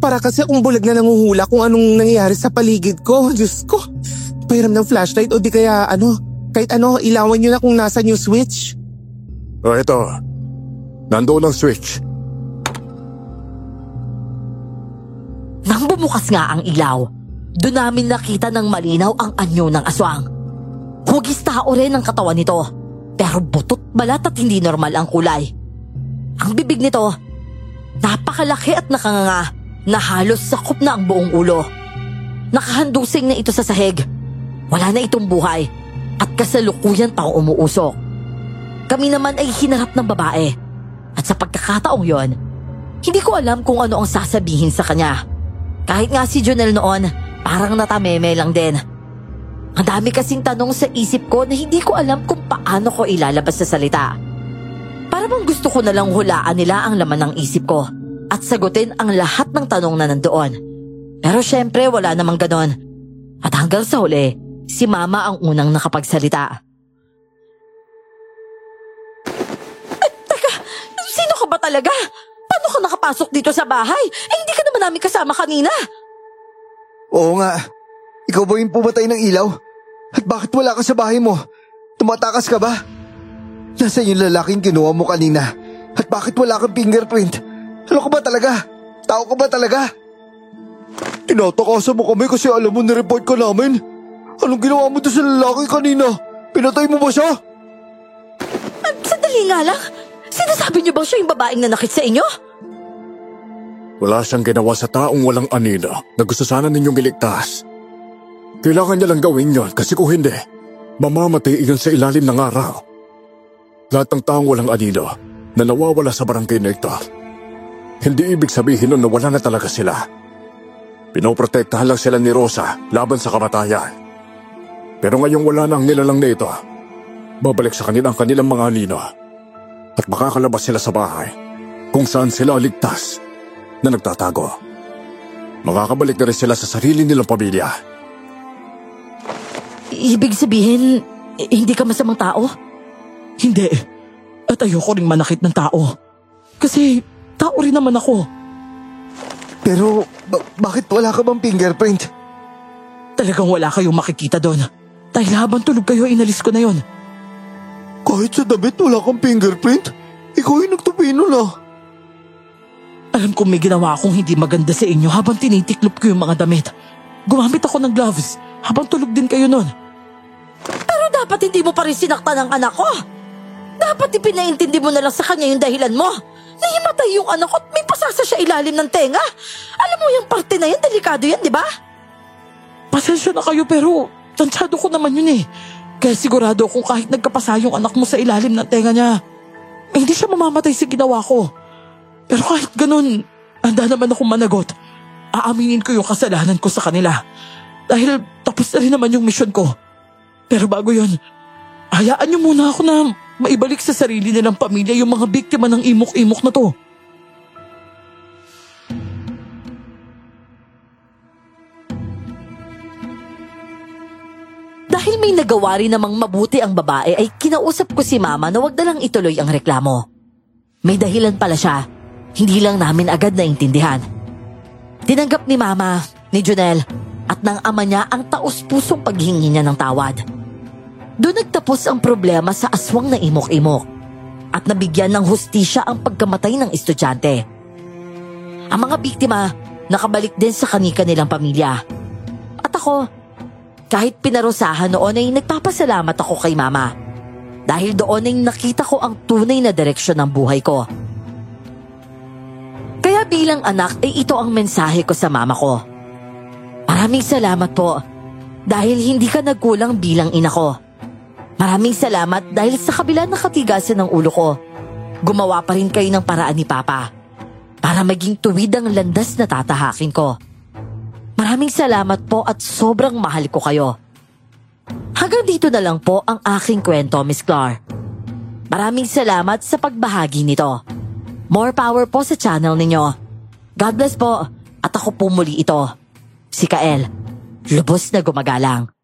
Para kasi akong bulag na nanguhula kung anong nangyayari sa paligid ko. Diyos ko. Pairam ng flashlight o di kaya ano, kahit ano, ilawan nyo na kung nasan yung switch. O ito, nandoon ang switch. Nang bumukas nga ang ilaw, doon namin nakita ng malinaw ang anyo ng aswang. Hugis tao rin ang katawan nito, pero butot balat at hindi normal ang kulay. Ang bibig nito, napakalaki at nakanganga na halos sakop na ang buong ulo. Nakahandusing na ito sa sahig. Wala na itong buhay at kasalukuyan pang umuusok. Kami naman ay hinarap ng babae at sa pagkakataong yon, hindi ko alam kung ano ang sasabihin sa kanya. Kahit nga si Jonel noon, parang natameme lang din. Ang dami kasing tanong sa isip ko na hindi ko alam kung paano ko ilalabas sa salita. Para bang gusto ko na lang hulaan nila ang laman ng isip ko at sagutin ang lahat ng tanong na nandoon. Pero syempre wala namang ganon. At hanggang sa huli, si mama ang unang nakapagsalita. Eh, teka, sino ka ba talaga? Paano ka nakapasok dito sa bahay? Eh, hindi ka naman namin kasama kanina. Oo nga. Ikaw ba yung pumatay ng ilaw? At bakit wala ka sa bahay mo? Tumatakas ka ba? Nasaan yung lalaking kinuha mo kanina? At bakit wala kang fingerprint? Ano ka ba talaga? Tao ka ba talaga? Tinatakasan mo kami kasi alam mo nireport ka namin. Anong ginawa mo doon sa lalaki kanina? Pinatay mo ba siya? At sandali nga lang. Sinasabi niyo bang siya yung babaeng nanakit sa inyo? Wala siyang ginawa sa taong walang anino na gusto sana ninyong iligtas. Kailangan niya lang gawin yon kasi kung hindi, mamamatay iyon sa ilalim ng araw. Lahat ng taong walang anino na nawawala sa barangay na ito. Hindi ibig sabihin nun na wala na talaga sila. Pinoprotektahan lang sila ni Rosa laban sa kamatayan. Pero ngayong wala na ang nilalang na ito, babalik sa kanila ang kanilang mga anino at makakalabas sila sa bahay kung saan sila ligtas na nagtatago. Makakabalik na rin sila sa sarili nilang pamilya. Ibig sabihin, hindi ka masamang tao? Hindi. At ayoko ring manakit ng tao. Kasi tao rin naman ako. Pero ba- bakit wala ka bang fingerprint? Talagang wala kayong makikita doon. Dahil habang tulog kayo, inalis ko na yon. Kahit sa damit wala kang fingerprint? Ikaw yung nagtupi nun ah. Alam kong may ginawa akong hindi maganda sa inyo habang tinitiklop ko yung mga damit. Gumamit ako ng gloves habang tulog din kayo nun. Pero dapat hindi mo pa rin sinaktan ang anak ko. Dapat ipinaintindi mo na lang sa kanya yung dahilan mo. Nahimatay yung anak ko at may pasasa siya ilalim ng tenga. Alam mo yung parte na yan, delikado yan, di ba? Pasensya na kayo pero tansyado ko naman yun eh. Kaya sigurado kung kahit nagkapasa yung anak mo sa ilalim ng tenga niya, eh, hindi siya mamamatay sa ginawa ko. Pero kahit ganun, handa naman akong managot. Aaminin ko yung kasalanan ko sa kanila. Dahil tapos na rin naman yung mission ko. Pero bago yun, hayaan niyo muna ako na maibalik sa sarili nilang pamilya yung mga biktima ng imok-imok na to. Dahil may nagawa rin namang mabuti ang babae ay kinausap ko si mama na wag na lang ituloy ang reklamo. May dahilan pala siya, hindi lang namin agad naintindihan. Tinanggap ni mama, ni Junel, at ng ama niya ang taus-pusong paghingi niya ng tawad. Doon nagtapos ang problema sa aswang na imok-imok at nabigyan ng hustisya ang pagkamatay ng estudyante. Ang mga biktima nakabalik din sa kanika nilang pamilya. At ako, kahit pinarusahan noon ay nagpapasalamat ako kay mama. Dahil doon ay nakita ko ang tunay na direksyon ng buhay ko. Kaya bilang anak ay ito ang mensahe ko sa mama ko. Maraming salamat po dahil hindi ka nagkulang bilang ina ko. Maraming salamat dahil sa kabila ng katigasan ng ulo ko, gumawa pa rin kayo ng paraan ni Papa para maging tuwid ang landas na tatahakin ko. Maraming salamat po at sobrang mahal ko kayo. Hanggang dito na lang po ang aking kwento, Miss Clar. Maraming salamat sa pagbahagi nito. More power po sa channel ninyo. God bless po at ako po muli ito. Si Kael, lubos na gumagalang.